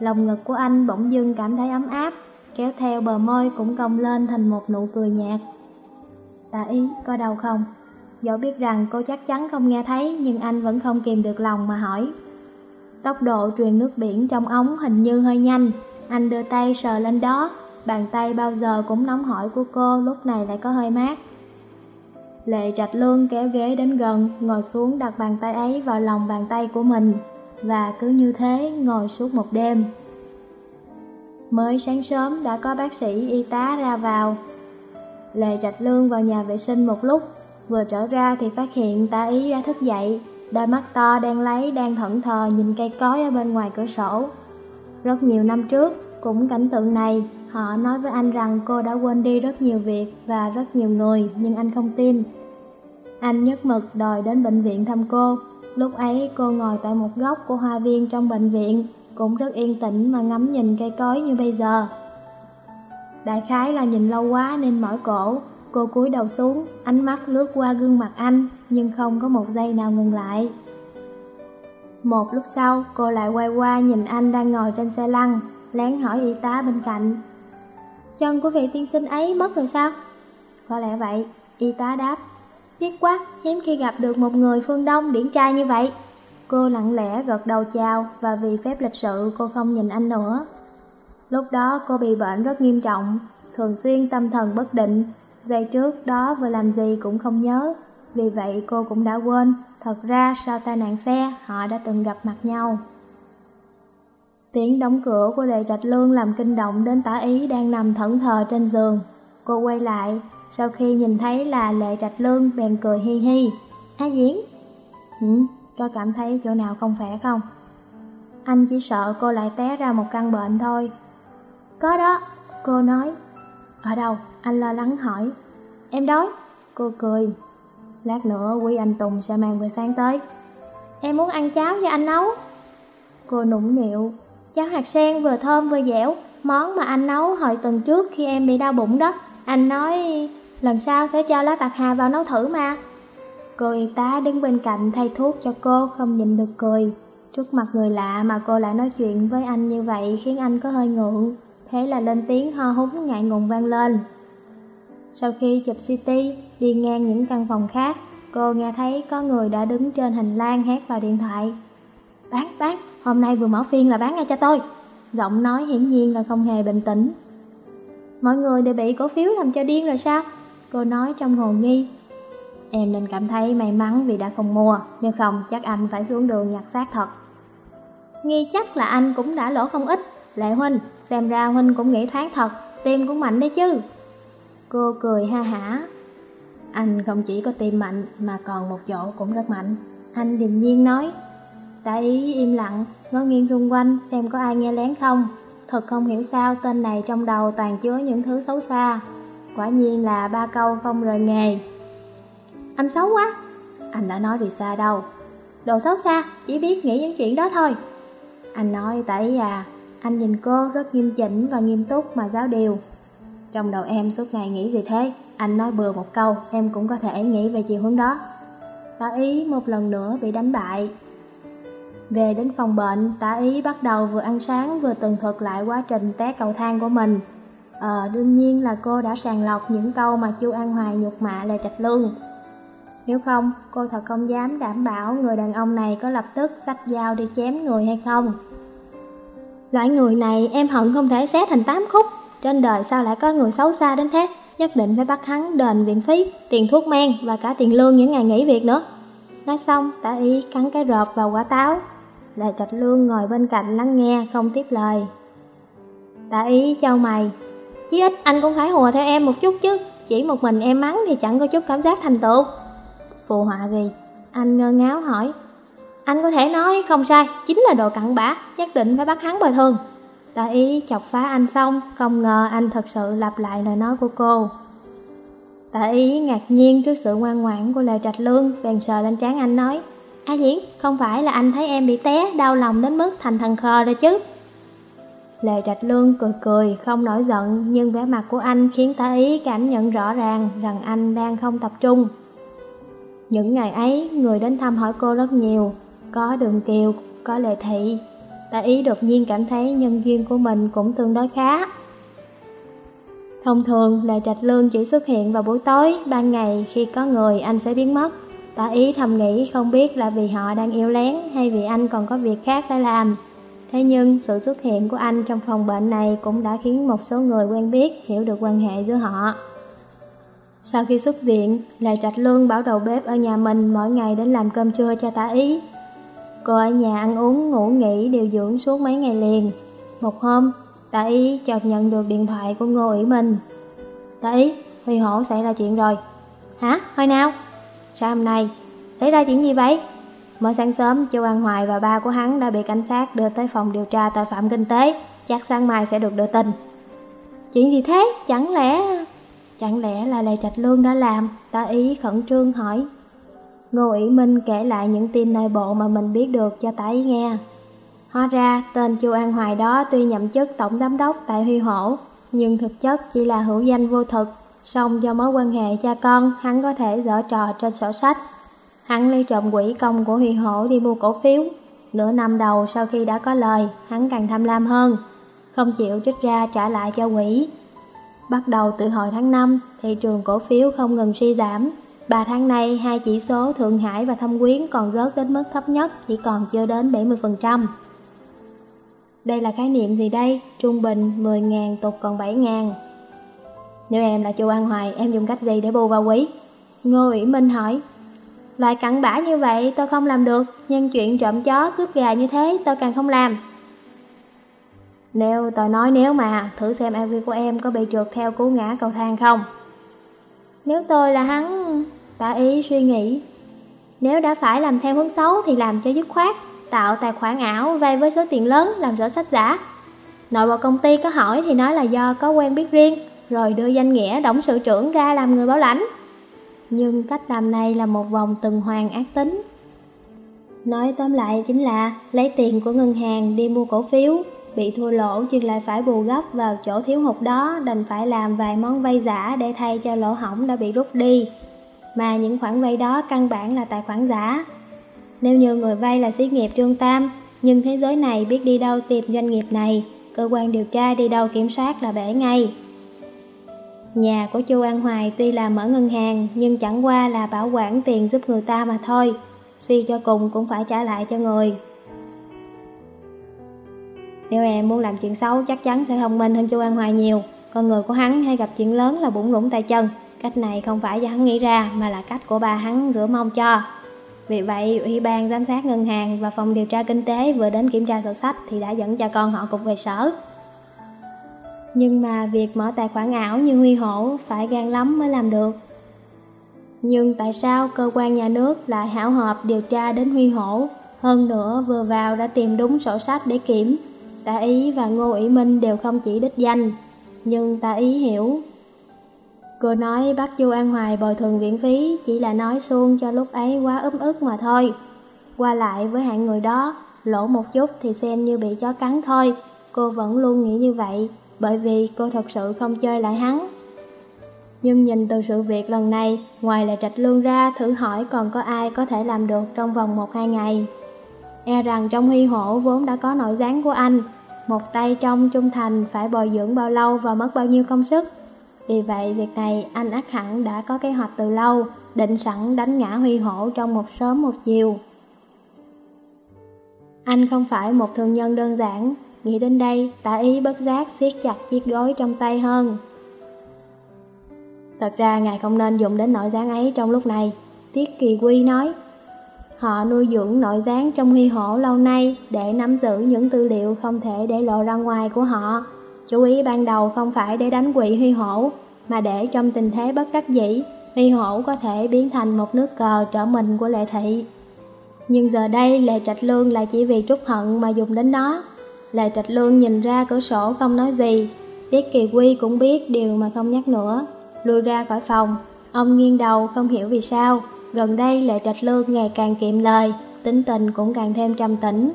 Lòng ngực của anh bỗng dưng cảm thấy ấm áp, kéo theo bờ môi cũng cong lên thành một nụ cười nhạt. Tạ ý, có đau không? Dẫu biết rằng cô chắc chắn không nghe thấy nhưng anh vẫn không kìm được lòng mà hỏi. Tốc độ truyền nước biển trong ống hình như hơi nhanh, anh đưa tay sờ lên đó, bàn tay bao giờ cũng nóng hỏi của cô lúc này lại có hơi mát. Lệ Trạch Lương kéo ghế đến gần, ngồi xuống đặt bàn tay ấy vào lòng bàn tay của mình, và cứ như thế ngồi suốt một đêm. Mới sáng sớm đã có bác sĩ y tá ra vào. Lệ Trạch Lương vào nhà vệ sinh một lúc, vừa trở ra thì phát hiện ta ý đã thức dậy, đôi mắt to đang lấy đang thẫn thờ nhìn cây cối ở bên ngoài cửa sổ. Rất nhiều năm trước, cũng cảnh tượng này, họ nói với anh rằng cô đã quên đi rất nhiều việc và rất nhiều người, nhưng anh không tin. Anh nhất mực đòi đến bệnh viện thăm cô, lúc ấy cô ngồi tại một góc của hoa viên trong bệnh viện, cũng rất yên tĩnh mà ngắm nhìn cây cối như bây giờ. Đại khái là nhìn lâu quá nên mỏi cổ, cô cúi đầu xuống, ánh mắt lướt qua gương mặt anh, nhưng không có một giây nào ngừng lại. Một lúc sau, cô lại quay qua nhìn anh đang ngồi trên xe lăn, lén hỏi y tá bên cạnh. Chân của vị tiên sinh ấy mất rồi sao? Có lẽ vậy, y tá đáp. Tiếc quá, hiếm khi gặp được một người phương Đông điển trai như vậy. Cô lặng lẽ gật đầu chào và vì phép lịch sự cô không nhìn anh nữa. Lúc đó cô bị bệnh rất nghiêm trọng, thường xuyên tâm thần bất định, giây trước đó vừa làm gì cũng không nhớ. Vì vậy cô cũng đã quên, thật ra sau tai nạn xe họ đã từng gặp mặt nhau. Tiếng đóng cửa của Lệ Trạch Lương làm kinh động đến tả ý đang nằm thẫn thờ trên giường. Cô quay lại, sau khi nhìn thấy là Lệ Trạch Lương bèn cười hi hi. Á Diễn? Ừ, có cảm thấy chỗ nào không khỏe không? Anh chỉ sợ cô lại té ra một căn bệnh thôi. Có đó, cô nói. Ở đâu? Anh lo lắng hỏi. Em đói. Cô cười. Lát nữa quý anh Tùng sẽ mang bữa sáng tới. Em muốn ăn cháo cho anh nấu. Cô nũng nịu. Cháo hạt sen vừa thơm vừa dẻo, món mà anh nấu hồi tuần trước khi em bị đau bụng đó. Anh nói... lần sau sẽ cho lá bạc hà vào nấu thử mà. Cô y tá đứng bên cạnh thay thuốc cho cô không nhịn được cười. Trước mặt người lạ mà cô lại nói chuyện với anh như vậy khiến anh có hơi ngượng, thế là lên tiếng ho húng ngại ngùng vang lên. Sau khi chụp CT, đi ngang những căn phòng khác, cô nghe thấy có người đã đứng trên hành lang hét vào điện thoại. Bán, bán, hôm nay vừa mở phiên là bán ngay cho tôi. Giọng nói hiển nhiên là không hề bình tĩnh. Mọi người đều bị cổ phiếu làm cho điên rồi sao? Cô nói trong hồ nghi. Em nên cảm thấy may mắn vì đã không mua, nếu không chắc anh phải xuống đường nhặt xác thật. Nghi chắc là anh cũng đã lỗ không ít. Lệ Huynh, xem ra Huynh cũng nghĩ thoáng thật, tim cũng mạnh đấy chứ. Cô cười ha hả. Anh không chỉ có tim mạnh mà còn một chỗ cũng rất mạnh. Anh điềm nhiên nói. Đã ý im lặng, ngó nghiêng xung quanh xem có ai nghe lén không. Thật không hiểu sao tên này trong đầu toàn chứa những thứ xấu xa. Quả nhiên là ba câu không rời nghề. Anh xấu quá. Anh đã nói gì xa đâu. Đồ xấu xa, chỉ biết nghĩ những chuyện đó thôi. Anh nói tại ý à, anh nhìn cô rất nghiêm chỉnh và nghiêm túc mà giáo điều. Trong đầu em suốt ngày nghĩ gì thế? Anh nói bừa một câu, em cũng có thể nghĩ về chiều hướng đó. Tả ý một lần nữa bị đánh bại. Về đến phòng bệnh, tá ý bắt đầu vừa ăn sáng vừa tường thuật lại quá trình té cầu thang của mình. Ờ, đương nhiên là cô đã sàng lọc những câu mà chu An Hoài nhục mạ Lê Trạch Lương. Nếu không, cô thật không dám đảm bảo người đàn ông này có lập tức sách dao đi chém người hay không. Loại người này em hận không thể xé thành tám khúc. Trên đời sao lại có người xấu xa đến thế? Nhất định phải bắt hắn đền viện phí, tiền thuốc men và cả tiền lương những ngày nghỉ việc nữa. Nói xong, tả y cắn cái rộp vào quả táo. Lệ Trạch Lương ngồi bên cạnh lắng nghe, không tiếp lời. Tạ ý châu mày, chí ít anh cũng phải hùa theo em một chút chứ, chỉ một mình em mắng thì chẳng có chút cảm giác thành tựu. Phù họa gì? Anh ngơ ngáo hỏi. Anh có thể nói không sai, chính là đồ cặn bã, nhất định phải bắt hắn bồi thường. Tạ ý chọc phá anh xong, không ngờ anh thật sự lặp lại lời nói của cô. Tạ ý ngạc nhiên trước sự ngoan ngoãn của Lê Trạch Lương, bèn sờ lên trán anh nói, A Diễn, không phải là anh thấy em bị té, đau lòng đến mức thành thằng khờ rồi chứ? Lê Trạch Lương cười cười, không nổi giận, nhưng vẻ mặt của anh khiến tả ý cảm nhận rõ ràng rằng anh đang không tập trung. Những ngày ấy, người đến thăm hỏi cô rất nhiều, có đường kiều, có lệ thị. Tả ý đột nhiên cảm thấy nhân duyên của mình cũng tương đối khá. Thông thường, Lệ Trạch Lương chỉ xuất hiện vào buổi tối, ban ngày khi có người anh sẽ biến mất. Tỏ ý thầm nghĩ không biết là vì họ đang yêu lén hay vì anh còn có việc khác phải làm. Thế nhưng sự xuất hiện của anh trong phòng bệnh này cũng đã khiến một số người quen biết hiểu được quan hệ giữa họ. Sau khi xuất viện, Lệ Trạch Lương bảo đầu bếp ở nhà mình mỗi ngày đến làm cơm trưa cho tả ý. Cô ở nhà ăn uống, ngủ nghỉ, điều dưỡng suốt mấy ngày liền. Một hôm, tả ý chợt nhận được điện thoại của Ngô Ỷ mình. Tả ý, Huy Hổ xảy ra chuyện rồi. Hả? Hồi nào? Sao hôm nay? Xảy ra chuyện gì vậy? Mới sáng sớm, Châu An Hoài và ba của hắn đã bị cảnh sát đưa tới phòng điều tra tội phạm kinh tế. Chắc sáng mai sẽ được đưa tin. Chuyện gì thế? Chẳng lẽ... Chẳng lẽ là Lê Trạch Lương đã làm? Ta ý khẩn trương hỏi. Ngô Ủy Minh kể lại những tin nội bộ mà mình biết được cho ta ý nghe. Hóa ra, tên Chu An Hoài đó tuy nhậm chức tổng giám đốc tại Huy Hổ, nhưng thực chất chỉ là hữu danh vô thực. Song do mối quan hệ cha con, hắn có thể dở trò trên sổ sách. Hắn lấy trộm quỹ công của Huy Hổ đi mua cổ phiếu. Nửa năm đầu sau khi đã có lời, hắn càng tham lam hơn, không chịu trích ra trả lại cho quỹ. Bắt đầu từ hồi tháng 5, thị trường cổ phiếu không ngừng suy giảm. Ba tháng nay, hai chỉ số Thượng Hải và Thâm Quyến còn rớt đến mức thấp nhất, chỉ còn chưa đến 70%. Đây là khái niệm gì đây? Trung bình 10.000 tục còn 7.000. Nếu em là chu An Hoài, em dùng cách gì để bù vào quý? Ngô Ủy Minh hỏi. Loại cặn bã như vậy tôi không làm được, nhưng chuyện trộm chó cướp gà như thế tôi càng không làm. Nếu tôi nói nếu mà, thử xem AV của em có bị trượt theo cú ngã cầu thang không? Nếu tôi là hắn, tạ ý suy nghĩ. Nếu đã phải làm theo hướng xấu thì làm cho dứt khoát, tạo tài khoản ảo vay với số tiền lớn làm sổ sách giả. Nội bộ công ty có hỏi thì nói là do có quen biết riêng, rồi đưa danh nghĩa đóng sự trưởng ra làm người bảo lãnh. Nhưng cách làm này là một vòng tuần hoàn ác tính. Nói tóm lại chính là lấy tiền của ngân hàng đi mua cổ phiếu, bị thua lỗ nhưng lại phải bù gấp vào chỗ thiếu hụt đó đành phải làm vài món vay giả để thay cho lỗ hỏng đã bị rút đi. Mà những khoản vay đó căn bản là tài khoản giả. Nếu như người vay là xí nghiệp Trương Tam, nhưng thế giới này biết đi đâu tìm doanh nghiệp này, cơ quan điều tra đi đâu kiểm soát là bể ngay. Nhà của Chu An Hoài tuy là mở ngân hàng nhưng chẳng qua là bảo quản tiền giúp người ta mà thôi, suy cho cùng cũng phải trả lại cho người. Nếu em muốn làm chuyện xấu chắc chắn sẽ thông minh hơn Chu An Hoài nhiều, con người của hắn hay gặp chuyện lớn là bụng lũng tay chân, cách này không phải do hắn nghĩ ra mà là cách của bà hắn rửa mông cho. Vì vậy, Ủy ban giám sát ngân hàng và phòng điều tra kinh tế vừa đến kiểm tra sổ sách thì đã dẫn cha con họ cục về sở. Nhưng mà việc mở tài khoản ảo như Huy Hổ phải gan lắm mới làm được. Nhưng tại sao cơ quan nhà nước lại hảo hợp điều tra đến Huy Hổ? Hơn nữa vừa vào đã tìm đúng sổ sách để kiểm. Tạ Ý và Ngô Ý Minh đều không chỉ đích danh, nhưng Tạ Ý hiểu. Cô nói bắt Chu An Hoài bồi thường viện phí chỉ là nói suông cho lúc ấy quá ấm ức mà thôi. Qua lại với hạng người đó, lỗ một chút thì xem như bị chó cắn thôi. Cô vẫn luôn nghĩ như vậy, bởi vì cô thật sự không chơi lại hắn. Nhưng nhìn từ sự việc lần này, ngoài là trạch lương ra thử hỏi còn có ai có thể làm được trong vòng 1-2 ngày. E rằng trong huy hổ vốn đã có nội gián của anh, một tay trong trung thành phải bồi dưỡng bao lâu và mất bao nhiêu công sức. Vì vậy việc này anh ác hẳn đã có kế hoạch từ lâu, định sẵn đánh ngã huy hổ trong một sớm một chiều. Anh không phải một thường nhân đơn giản, Nghĩ đến đây, tả ý bất giác siết chặt chiếc gối trong tay hơn. Thật ra ngài không nên dùng đến nội gián ấy trong lúc này, Tiết Kỳ Quy nói. Họ nuôi dưỡng nội gián trong huy hổ lâu nay để nắm giữ những tư liệu không thể để lộ ra ngoài của họ. Chú ý ban đầu không phải để đánh quỵ huy hổ, mà để trong tình thế bất đắc dĩ, huy hổ có thể biến thành một nước cờ trở mình của lệ thị. Nhưng giờ đây Lệ Trạch Lương lại chỉ vì trúc hận mà dùng đến nó. Lệ Trạch Lương nhìn ra cửa sổ không nói gì, Tiết Kỳ Quy cũng biết điều mà không nhắc nữa, lùi ra khỏi phòng. Ông nghiêng đầu không hiểu vì sao, gần đây Lệ Trạch Lương ngày càng kiệm lời, tính tình cũng càng thêm trầm tĩnh.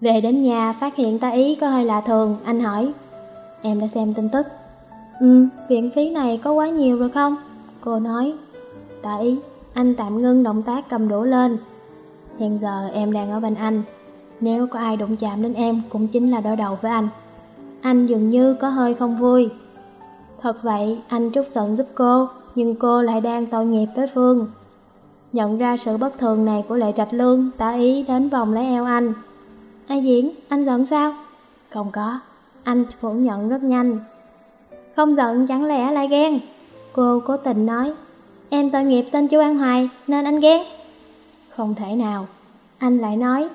Về đến nhà phát hiện ta ý có hơi lạ thường, anh hỏi, em đã xem tin tức. Ừ, viện phí này có quá nhiều rồi không? Cô nói, ta ý, anh tạm ngưng động tác cầm đũa lên. Hiện giờ em đang ở bên anh, nếu có ai đụng chạm đến em cũng chính là đối đầu với anh. Anh dường như có hơi không vui. Thật vậy, anh trút giận giúp cô, nhưng cô lại đang tội nghiệp với phương. Nhận ra sự bất thường này của Lệ Trạch Lương, tả ý đến vòng lấy eo anh. Ai diễn, anh giận sao? Không có, anh phủ nhận rất nhanh. Không giận chẳng lẽ lại ghen? Cô cố tình nói, em tội nghiệp tên chú An Hoài nên anh ghen. Không thể nào, anh lại nói,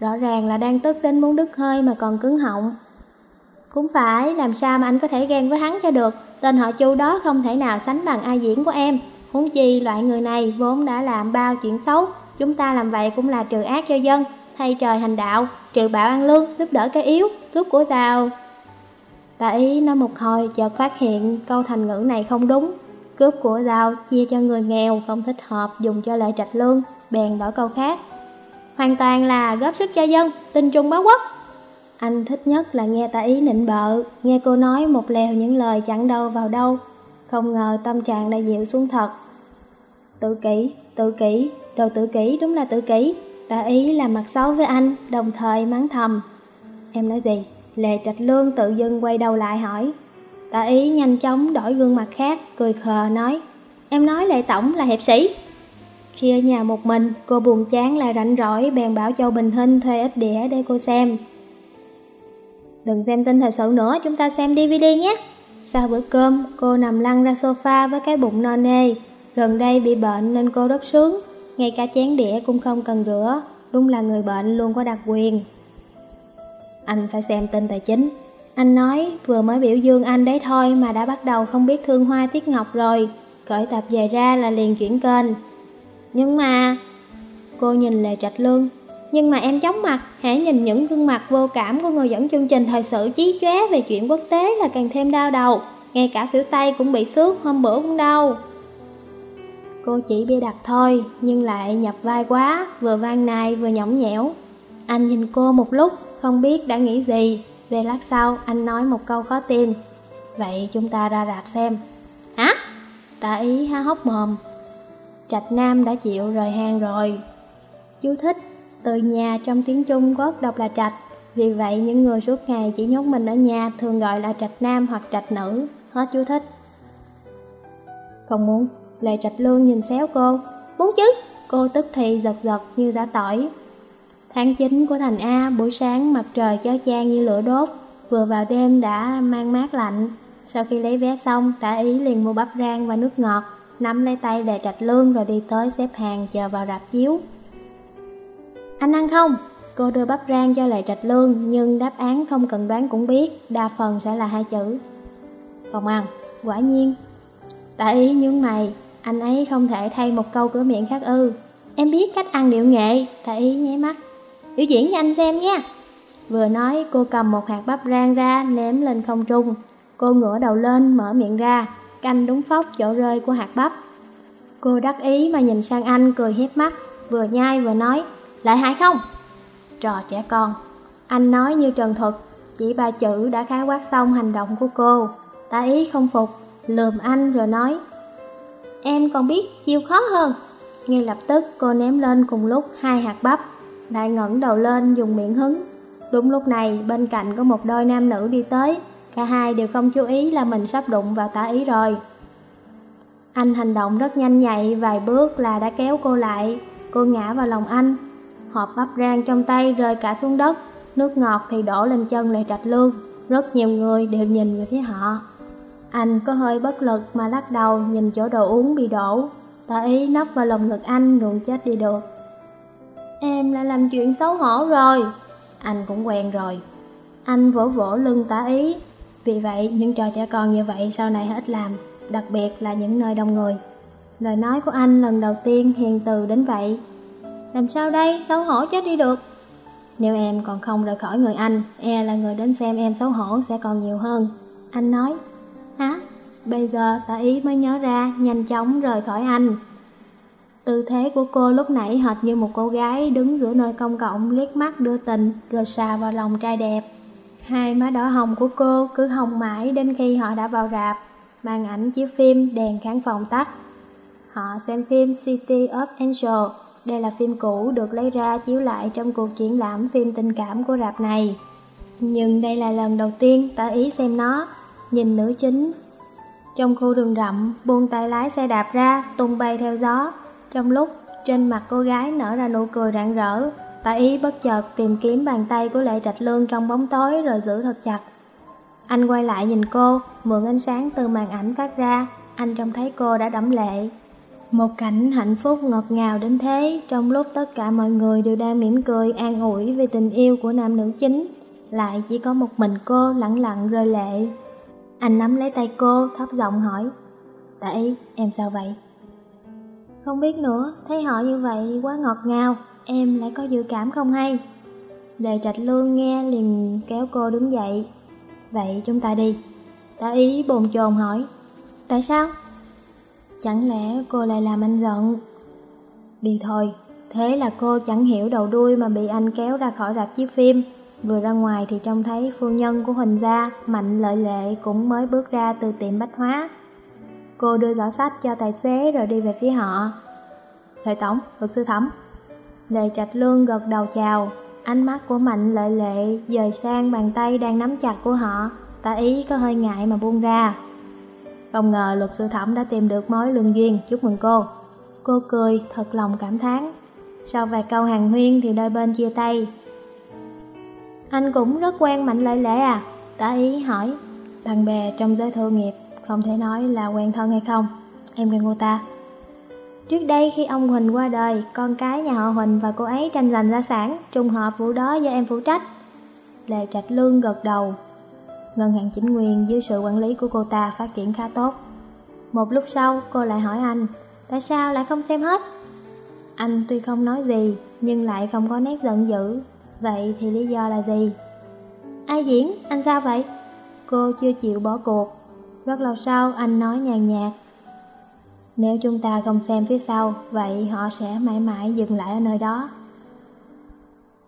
Rõ ràng là đang tức đến muốn đứt hơi mà còn cứng họng. Cũng phải, làm sao mà anh có thể ghen với hắn cho được? Tên họ chu đó không thể nào sánh bằng ai diễn của em. Huống chi loại người này vốn đã làm bao chuyện xấu. Chúng ta làm vậy cũng là trừ ác cho dân. Thay trời hành đạo, trừ bạo ăn lương, giúp đỡ cái yếu, cướp của tao. Bà ý nói một hồi chợt phát hiện câu thành ngữ này không đúng. Cướp của tao chia cho người nghèo không thích hợp dùng cho lợi trạch lương Bèn đổi câu khác hoàn toàn là góp sức cho dân, tinh trung báo quốc. Anh thích nhất là nghe tạ ý nịnh bợ, nghe cô nói một lèo những lời chẳng đâu vào đâu. Không ngờ tâm trạng đã dịu xuống thật. Tự kỷ, tự kỷ, đồ tự kỷ đúng là tự kỷ. Tạ ý là mặt xấu với anh, đồng thời mắng thầm. Em nói gì? Lệ Trạch Lương tự dưng quay đầu lại hỏi. Tạ ý nhanh chóng đổi gương mặt khác, cười khờ nói. Em nói Lệ Tổng là hiệp sĩ. Khi ở nhà một mình, cô buồn chán lại rảnh rỗi bèn bảo Châu Bình Hinh thuê ít đĩa để cô xem. Đừng xem tin thời sự nữa, chúng ta xem DVD nhé. Sau bữa cơm, cô nằm lăn ra sofa với cái bụng no nê. Gần đây bị bệnh nên cô rất sướng, ngay cả chén đĩa cũng không cần rửa. Đúng là người bệnh luôn có đặc quyền. Anh phải xem tin tài chính. Anh nói vừa mới biểu dương anh đấy thôi mà đã bắt đầu không biết thương hoa tiết ngọc rồi. Cởi tập về ra là liền chuyển kênh. Nhưng mà... Cô nhìn Lệ Trạch Lương Nhưng mà em chóng mặt Hãy nhìn những gương mặt vô cảm của người dẫn chương trình thời sự chí chóe về chuyện quốc tế là càng thêm đau đầu Ngay cả phiểu tay cũng bị xước hôm bữa cũng đau Cô chỉ bia đặt thôi Nhưng lại nhập vai quá Vừa vang nài vừa nhõng nhẽo Anh nhìn cô một lúc không biết đã nghĩ gì. Về lát sau, anh nói một câu khó tin. Vậy chúng ta ra rạp xem. Hả? Tạ ý há hốc mồm. Trạch Nam đã chịu rời hàng rồi. Chú thích, từ nhà trong tiếng Trung Quốc đọc là trạch. Vì vậy, những người suốt ngày chỉ nhốt mình ở nhà thường gọi là trạch nam hoặc trạch nữ. Hết chú thích. Không muốn, Lệ Trạch Lương nhìn xéo cô. Muốn chứ? Cô tức thì giật giật như đã tỏi. Tháng 9 của thành A, buổi sáng mặt trời chói chang như lửa đốt, vừa vào đêm đã mang mát lạnh. Sau khi lấy vé xong, tả ý liền mua bắp rang và nước ngọt, nắm lấy tay Lệ Trạch Lương rồi đi tới xếp hàng chờ vào rạp chiếu. Anh ăn không? Cô đưa bắp rang cho lại Trạch Lương, nhưng đáp án không cần đoán cũng biết, đa phần sẽ là hai chữ. Không ăn, quả nhiên. Tại ý những mày, anh ấy không thể thay một câu cửa miệng khác ư. Em biết cách ăn điệu nghệ, Tại ý nháy mắt. Biểu diễn cho anh xem nha. Vừa nói cô cầm một hạt bắp rang ra ném lên không trung. Cô ngửa đầu lên mở miệng ra, canh đúng phóc chỗ rơi của hạt bắp. Cô đắc ý mà nhìn sang anh cười hiếp mắt, vừa nhai vừa nói, lại hại không? Trò trẻ con. Anh nói như trần thuật, chỉ ba chữ đã khái quát xong hành động của cô. ta ý không phục, lườm anh rồi nói, Em còn biết chiêu khó hơn. Ngay lập tức cô ném lên cùng lúc hai hạt bắp, lại ngẩng đầu lên dùng miệng hứng. Đúng lúc này bên cạnh có một đôi nam nữ đi tới, cả hai đều không chú ý là mình sắp đụng vào tả ý rồi. Anh hành động rất nhanh nhạy, vài bước là đã kéo cô lại, cô ngã vào lòng anh. Hộp bắp rang trong tay rơi cả xuống đất, nước ngọt thì đổ lên chân lại Trạch Lương. Rất nhiều người đều nhìn về phía họ. Anh có hơi bất lực mà lắc đầu nhìn chỗ đồ uống bị đổ. Tả ý nấp vào lòng ngực anh ruộng chết đi được. Em lại làm chuyện xấu hổ rồi. Anh cũng quen rồi. Anh vỗ vỗ lưng tả ý. Vì vậy, những trò trẻ con như vậy sau này hết làm, đặc biệt là những nơi đông người. Lời nói của anh lần đầu tiên hiền từ đến vậy. Làm sao đây, xấu hổ chết đi được. Nếu em còn không rời khỏi người anh, e là người đến xem em xấu hổ sẽ còn nhiều hơn. Anh nói, hả? Bây giờ tả ý mới nhớ ra, nhanh chóng rời khỏi anh. Tư thế của cô lúc nãy hệt như một cô gái đứng giữa nơi công cộng liếc mắt đưa tình rồi xà vào lòng trai đẹp. Hai má đỏ hồng của cô cứ hồng mãi đến khi họ đã vào rạp. Màn ảnh chiếu phim đèn khán phòng tắt. Họ xem phim City of Angel. Đây là phim cũ được lấy ra chiếu lại trong cuộc triển lãm phim tình cảm của rạp này. Nhưng đây là lần đầu tiên tớ ý xem nó, nhìn nữ chính. Trong khu đường rậm, buông tay lái xe đạp ra, tung bay theo gió. Trong lúc trên mặt cô gái nở ra nụ cười rạng rỡ, Tạ ý bất chợt tìm kiếm bàn tay của Lệ Trạch Lương trong bóng tối rồi giữ thật chặt. Anh quay lại nhìn cô, mượn ánh sáng từ màn ảnh phát ra, anh trông thấy cô đã đẫm lệ. Một cảnh hạnh phúc ngọt ngào đến thế, trong lúc tất cả mọi người đều đang mỉm cười an ủi về tình yêu của nam nữ chính, lại chỉ có một mình cô lặng lặng rơi lệ. Anh nắm lấy tay cô, thấp giọng hỏi, Tạ ý, em sao vậy? Không biết nữa, thấy họ như vậy quá ngọt ngào, em lại có dự cảm không hay. Đề trạch lương nghe liền kéo cô đứng dậy. Vậy chúng ta đi. Tạ ý bồn chồn hỏi. Tại sao? Chẳng lẽ cô lại làm anh giận? Đi thôi. Thế là cô chẳng hiểu đầu đuôi mà bị anh kéo ra khỏi rạp chiếu phim. Vừa ra ngoài thì trông thấy phu nhân của Huỳnh Gia, Mạnh Lợi Lệ cũng mới bước ra từ tiệm bách hóa. Cô đưa giỏ sách cho tài xế rồi đi về phía họ. thầy tổng, luật sư thẩm, Lệ Trạch Lương gật đầu chào, ánh mắt của Mạnh lợi lệ dời sang bàn tay đang nắm chặt của họ, tả ý có hơi ngại mà buông ra. Không ngờ luật sư thẩm đã tìm được mối lương duyên, chúc mừng cô. Cô cười, thật lòng cảm thán. Sau vài câu hàng huyên thì đôi bên chia tay. Anh cũng rất quen Mạnh lợi lệ à? Tả ý hỏi. Bạn bè trong giới thương nghiệp, không thể nói là quen thân hay không. Em quen cô ta. Trước đây khi ông Huỳnh qua đời, con cái nhà họ Huỳnh và cô ấy tranh giành gia sản, trùng hợp vụ đó do em phụ trách. Lê Trạch Lương gật đầu. Ngân hàng chính quyền dưới sự quản lý của cô ta phát triển khá tốt. Một lúc sau, cô lại hỏi anh, tại sao lại không xem hết? Anh tuy không nói gì, nhưng lại không có nét giận dữ. Vậy thì lý do là gì? Ai diễn? Anh sao vậy? Cô chưa chịu bỏ cuộc. Rất lâu sau, anh nói nhàn nhạt. Nếu chúng ta không xem phía sau, vậy họ sẽ mãi mãi dừng lại ở nơi đó.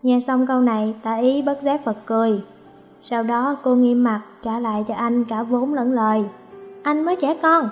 Nghe xong câu này, tạ ý bất giác bật cười. Sau đó cô nghiêm mặt trả lại cho anh cả vốn lẫn lời. Anh mới trẻ con,